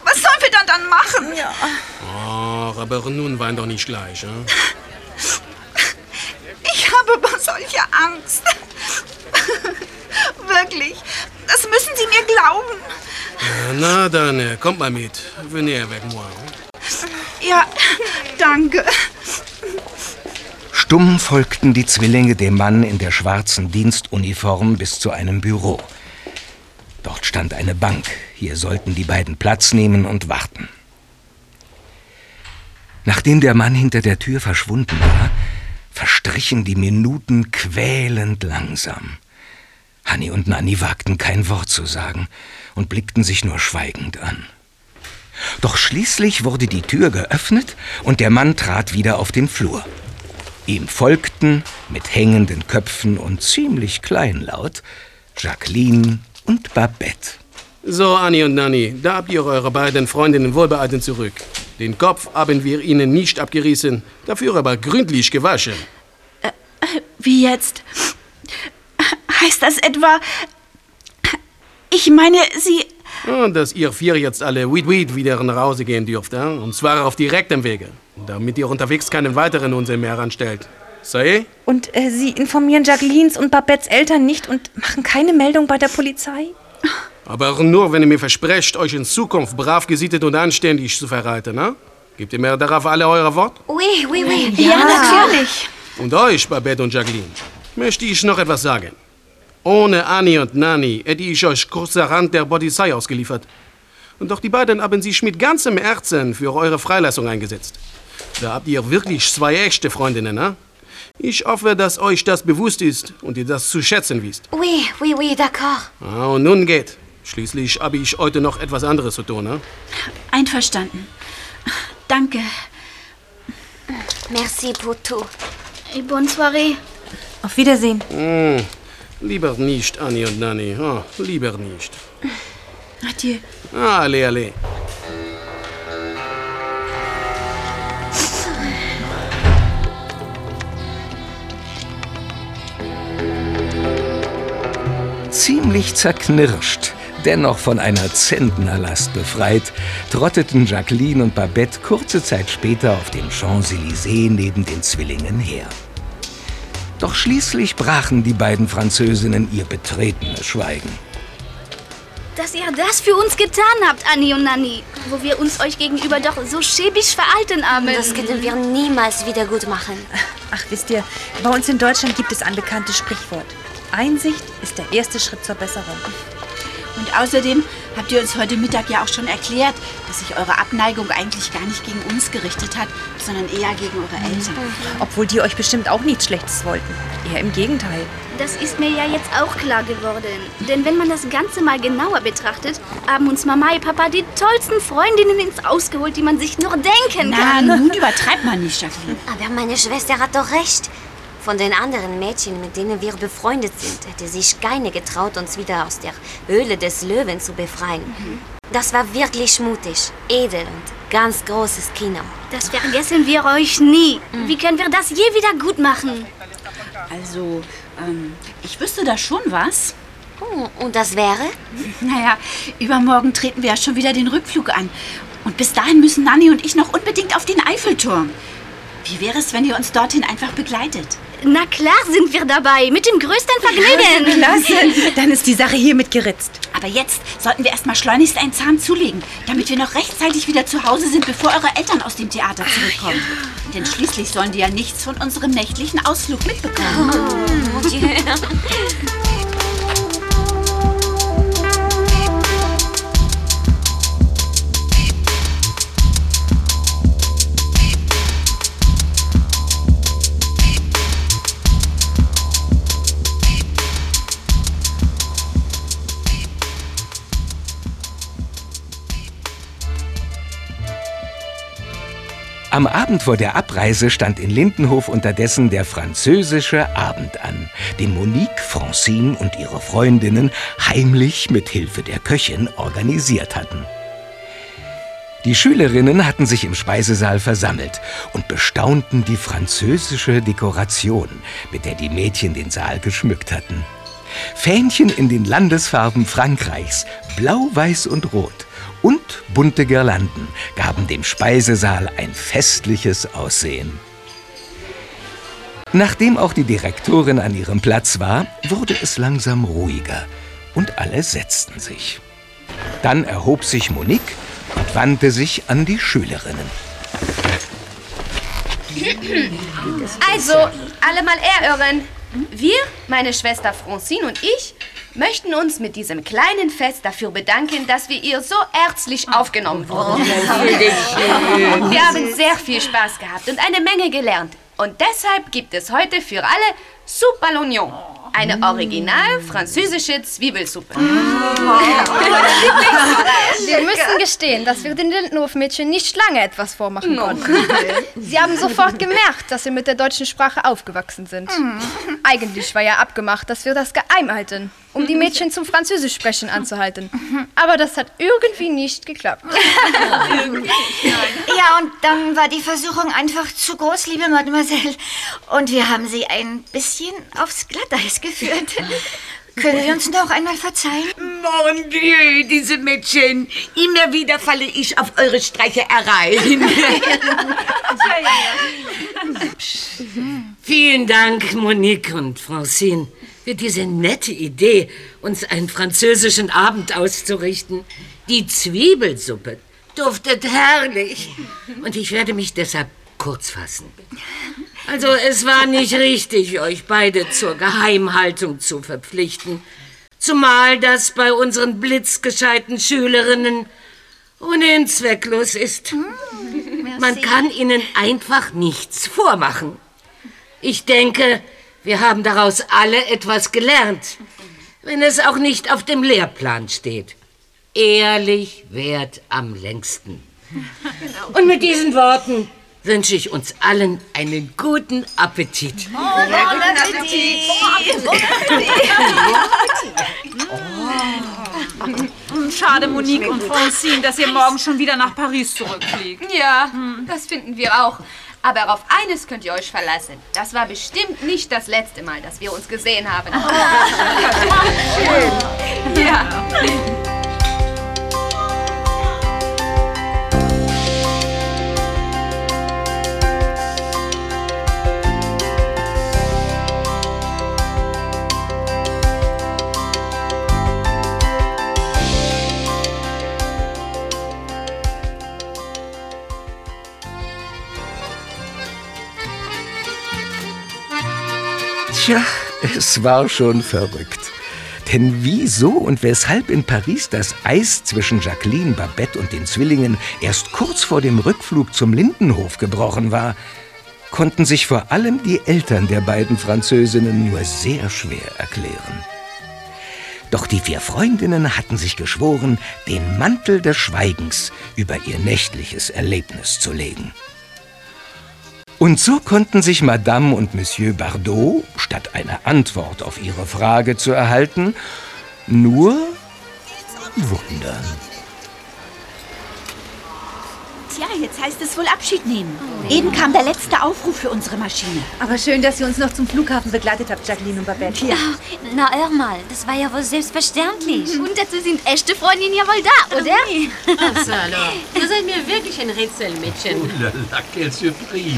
was sollen wir dann dann machen? Ja. Ach, aber nun wein doch nicht gleich, hm? Ich habe aber solche Angst. Wirklich. Das müssen Sie mir glauben. Na dann, äh, kommt mal mit. Venez avec moi. Ja, danke. Stumm folgten die Zwillinge dem Mann in der schwarzen Dienstuniform bis zu einem Büro. Dort stand eine Bank. Hier sollten die beiden Platz nehmen und warten. Nachdem der Mann hinter der Tür verschwunden war, verstrichen die Minuten quälend langsam. Hanni und Nanni wagten kein Wort zu sagen und blickten sich nur schweigend an. Doch schließlich wurde die Tür geöffnet und der Mann trat wieder auf den Flur. Ihm folgten, mit hängenden Köpfen und ziemlich kleinlaut, Jacqueline und Babette. So, Anni und Nanni, da habt ihr eure beiden Freundinnen wohlbehalten zurück. Den Kopf haben wir ihnen nicht abgerissen, dafür aber gründlich gewaschen. Wie jetzt? Heißt das etwa... Ich meine, Sie... Und dass ihr vier jetzt alle weed weed wieder nach Hause gehen dürft, ja? und zwar auf direktem Wege, damit ihr unterwegs keinen weiteren Unsinn mehr anstellt. Sei? Und äh, Sie informieren Jacquelines und Babettes Eltern nicht und machen keine Meldung bei der Polizei? Aber nur, wenn ihr mir versprecht, euch in Zukunft brav gesittet und anständig zu verhalten, ne? Gebt ihr mir darauf alle euer Wort? Oui, oui, oui. Ja, natürlich. Und euch, Babette und Jacqueline, möchte ich noch etwas sagen. Ohne Anni und Nani hätte ich euch kurzerhand der Polizei ausgeliefert. Und doch die beiden haben sich mit ganzem Herzen für eure Freilassung eingesetzt. Da habt ihr wirklich zwei echte Freundinnen, ne? Ich hoffe, dass euch das bewusst ist und ihr das zu schätzen wisst. Oui, oui, oui, d'accord. Ah, und nun geht. Schließlich habe ich heute noch etwas anderes zu tun, ne? Einverstanden. Danke. Merci pour tout. Et bonne soirée. Auf Wiedersehen. Hm, lieber nicht, Anni und Nanni. Oh, lieber nicht. Adieu. Ah, allez, allez. Ziemlich zerknirscht, dennoch von einer Zentnerlast befreit, trotteten Jacqueline und Babette kurze Zeit später auf dem Champs-Élysées neben den Zwillingen her. Doch schließlich brachen die beiden Französinnen ihr betretenes Schweigen. Dass ihr das für uns getan habt, Anni und Nanni, wo wir uns euch gegenüber doch so schäbig verhalten haben. Das können wir niemals wieder gut machen. Ach, wisst ihr, bei uns in Deutschland gibt es ein bekanntes Sprichwort. Einsicht ist der erste Schritt zur Besserung. Und außerdem habt ihr uns heute Mittag ja auch schon erklärt, dass sich eure Abneigung eigentlich gar nicht gegen uns gerichtet hat, sondern eher gegen eure Eltern. Obwohl die euch bestimmt auch nichts Schlechtes wollten. Eher im Gegenteil. Das ist mir ja jetzt auch klar geworden. Denn wenn man das Ganze mal genauer betrachtet, haben uns Mama und Papa die tollsten Freundinnen ins Haus geholt, die man sich nur denken Na, kann. nun übertreibt man nicht, Jacqueline. Aber meine Schwester hat doch recht. Von den anderen Mädchen, mit denen wir befreundet sind, hätte sich keine getraut, uns wieder aus der Höhle des Löwen zu befreien. Das war wirklich mutig, edel und ganz großes Kino. Das vergessen wir euch nie. Wie können wir das je wieder gut machen? Also, ähm, ich wüsste da schon was. Oh, und das wäre? Naja, übermorgen treten wir ja schon wieder den Rückflug an. Und bis dahin müssen Nanni und ich noch unbedingt auf den Eiffelturm. Wie wäre es, wenn ihr uns dorthin einfach begleitet? Na klar sind wir dabei, mit dem größten Vergnügen. Klasse, dann ist die Sache hiermit geritzt. Aber jetzt sollten wir erstmal schleunigst einen Zahn zulegen, damit wir noch rechtzeitig wieder zu Hause sind, bevor eure Eltern aus dem Theater zurückkommen. Denn schließlich sollen die ja nichts von unserem nächtlichen Ausflug mitbekommen. Oh, Dieu. Am Abend vor der Abreise stand in Lindenhof unterdessen der französische Abend an, den Monique, Francine und ihre Freundinnen heimlich mit Hilfe der Köchin organisiert hatten. Die Schülerinnen hatten sich im Speisesaal versammelt und bestaunten die französische Dekoration, mit der die Mädchen den Saal geschmückt hatten. Fähnchen in den Landesfarben Frankreichs, blau, weiß und rot, und bunte Girlanden gaben dem Speisesaal ein festliches Aussehen. Nachdem auch die Direktorin an ihrem Platz war, wurde es langsam ruhiger und alle setzten sich. Dann erhob sich Monique und wandte sich an die Schülerinnen. Also, alle mal erhören. Wir, meine Schwester Francine und ich, möchten uns mit diesem kleinen Fest dafür bedanken, dass wir ihr so herzlich aufgenommen wurden. schön. Wir haben sehr viel Spaß gehabt und eine Menge gelernt. Und deshalb gibt es heute für alle Soupe à l'oignon. Eine original französische Zwiebelsuppe. Wir müssen gestehen, dass wir den Lindenhof-Mädchen nicht lange etwas vormachen konnten. Sie haben sofort gemerkt, dass sie mit der deutschen Sprache aufgewachsen sind. Eigentlich war ja abgemacht, dass wir das geheim halten, um die Mädchen zum Französisch sprechen anzuhalten. Aber das hat irgendwie nicht geklappt. Ja, und dann war die Versuchung einfach zu groß, liebe Mademoiselle. Und wir haben sie ein bisschen aufs Glatteis geführt. Können Sie uns noch einmal verzeihen? Mon Dieu, diese Mädchen. Immer wieder falle ich auf eure Streiche herein. Vielen Dank, Monique und Francine, für diese nette Idee, uns einen französischen Abend auszurichten. Die Zwiebelsuppe duftet herrlich. Und ich werde mich deshalb kurz fassen. Also, es war nicht richtig, euch beide zur Geheimhaltung zu verpflichten. Zumal das bei unseren blitzgescheiten Schülerinnen ohnehin zwecklos ist. Man kann ihnen einfach nichts vormachen. Ich denke, wir haben daraus alle etwas gelernt, wenn es auch nicht auf dem Lehrplan steht. Ehrlich währt am längsten. Und mit diesen Worten wünsche ich uns allen einen guten Appetit. Hm, Schade, Monique und Francine, dass ihr morgen schon wieder nach Paris zurückfliegt. Ja, das finden wir auch. Aber auf eines könnt ihr euch verlassen. Das war bestimmt nicht das letzte Mal, dass wir uns gesehen haben. Schön. Ja. Tja, es war schon verrückt. Denn wieso und weshalb in Paris das Eis zwischen Jacqueline, Babette und den Zwillingen erst kurz vor dem Rückflug zum Lindenhof gebrochen war, konnten sich vor allem die Eltern der beiden Französinnen nur sehr schwer erklären. Doch die vier Freundinnen hatten sich geschworen, den Mantel des Schweigens über ihr nächtliches Erlebnis zu legen. Und so konnten sich Madame und Monsieur Bardot, statt eine Antwort auf ihre Frage zu erhalten, nur wundern. Tja, jetzt heißt es wohl Abschied nehmen. Eben kam der letzte Aufruf für unsere Maschine. Aber schön, dass ihr uns noch zum Flughafen begleitet habt, Jacqueline und Babette. Ja. Na, hör mal, das war ja wohl selbstverständlich. Und dazu sind echte Freundinnen ja wohl da, oder? Also, hallo. Ihr seid mir wirklich ein Rätselmädchen. Oh la la, quelle surprise.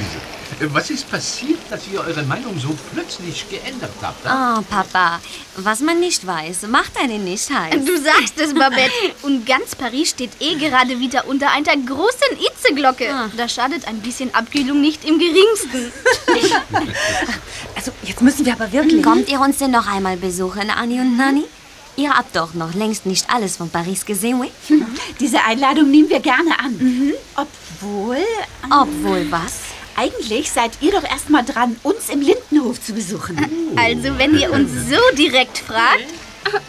Was ist passiert, dass ihr eure Meinung so plötzlich geändert habt? ah? Oh, Papa, was man nicht weiß, macht einen nicht heiß. Du sagst es, Babette. Und ganz Paris steht eh gerade wieder unter einer großen Itzeglocke. Da schadet ein bisschen Abkühlung nicht im geringsten. Also, jetzt müssen wir aber wirklich... Kommt ihr uns denn noch einmal besuchen, Anni und Nanni? Ihr habt doch noch längst nicht alles von Paris gesehen, oui? Diese Einladung nehmen wir gerne an. Obwohl... Obwohl was? Eigentlich seid ihr doch erst mal dran, uns im Lindenhof zu besuchen. Also, wenn ihr uns so direkt fragt,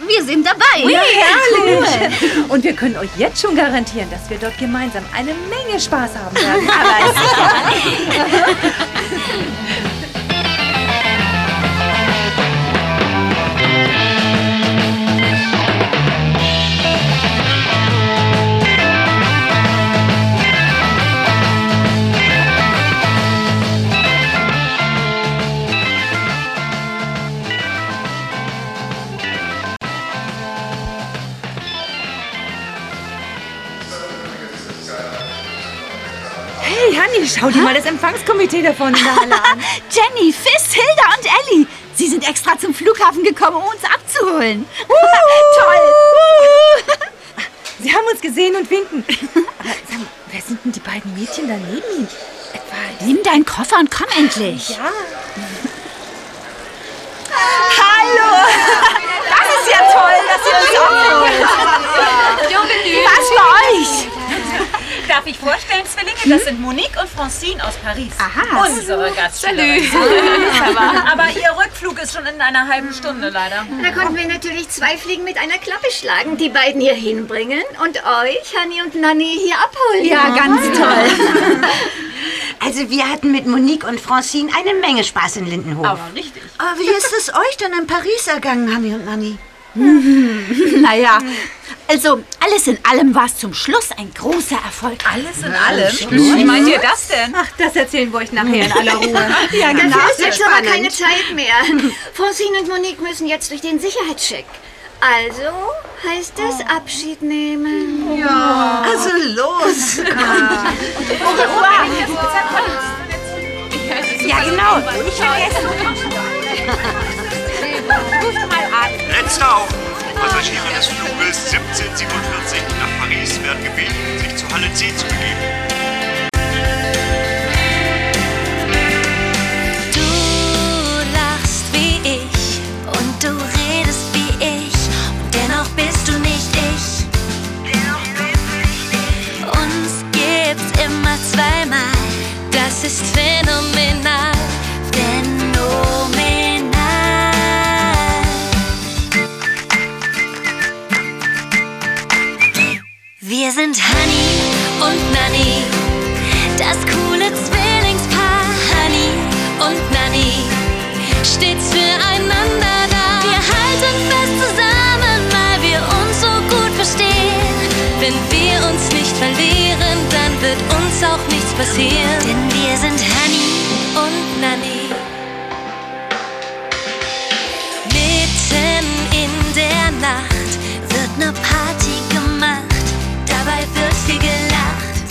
wir sind dabei. Ja, herrlich. Und wir können euch jetzt schon garantieren, dass wir dort gemeinsam eine Menge Spaß haben werden. Aber Hey, Hanni, schau dir mal das Empfangskomitee da vorne in der Halle an. Jenny, Fiss, Hilda und Ellie. Sie sind extra zum Flughafen gekommen, um uns abzuholen. Toll. Sie haben uns gesehen und winken. Aber sag mal, wer sind denn die beiden Mädchen da neben Ihnen? Etwa Nimm deinen Koffer und komm endlich. Ja. Hallo! Das ist ja toll, dass ihr uns abholt. Was bei euch? Darf ich vorstellen, Zwillinge? Das sind Monique und Francine aus Paris. Aha. Unsere Gastschülerin. Aber ihr Rückflug ist schon in einer halben Stunde leider. Da konnten wir natürlich zwei Fliegen mit einer Klappe schlagen, die beiden hier hinbringen und euch, Hanni und Nanni, hier abholen. Ja, ganz toll. Also wir hatten mit Monique und Francine eine Menge Spaß in Lindenhof. Aber richtig. Aber wie ist es euch denn in Paris ergangen, Hanni und Nanni? naja, also alles in allem war es zum Schluss ein großer Erfolg. Alles in allem? Wie meint ihr das denn? Ach, das erzählen wir euch nachher in aller Ruhe. ja, genau. Dafür ist jetzt aber keine Zeit mehr. Francine und Monique müssen jetzt durch den Sicherheitscheck. Also heißt es Abschied nehmen. Ja. Also los. Ja, genau. Ich vergesse. Letzter Aufruf. Passagiere des Fluges 1747 nach Paris werden gebeten, sich zur Halle C zu begeben. Wir sind Honey und Nanny, das coole Zwillingspaar. Honey und Nanny, stets füreinander da. Wir halten fest zusammen, weil wir uns so gut verstehen. Wenn wir uns nicht verlieren, dann wird uns auch nichts passieren. Denn wir sind Honey und Nanny. Mitten in der Nacht wird ne Party. Gelacht.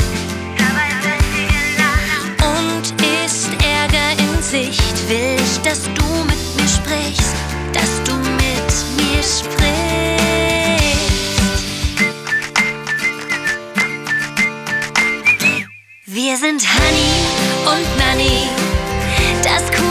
Und ist Ärger in Sicht, will ich, dass du mit mir sprichst, dass du mit mir sprichst. Wir sind Honey und Nanny, das coole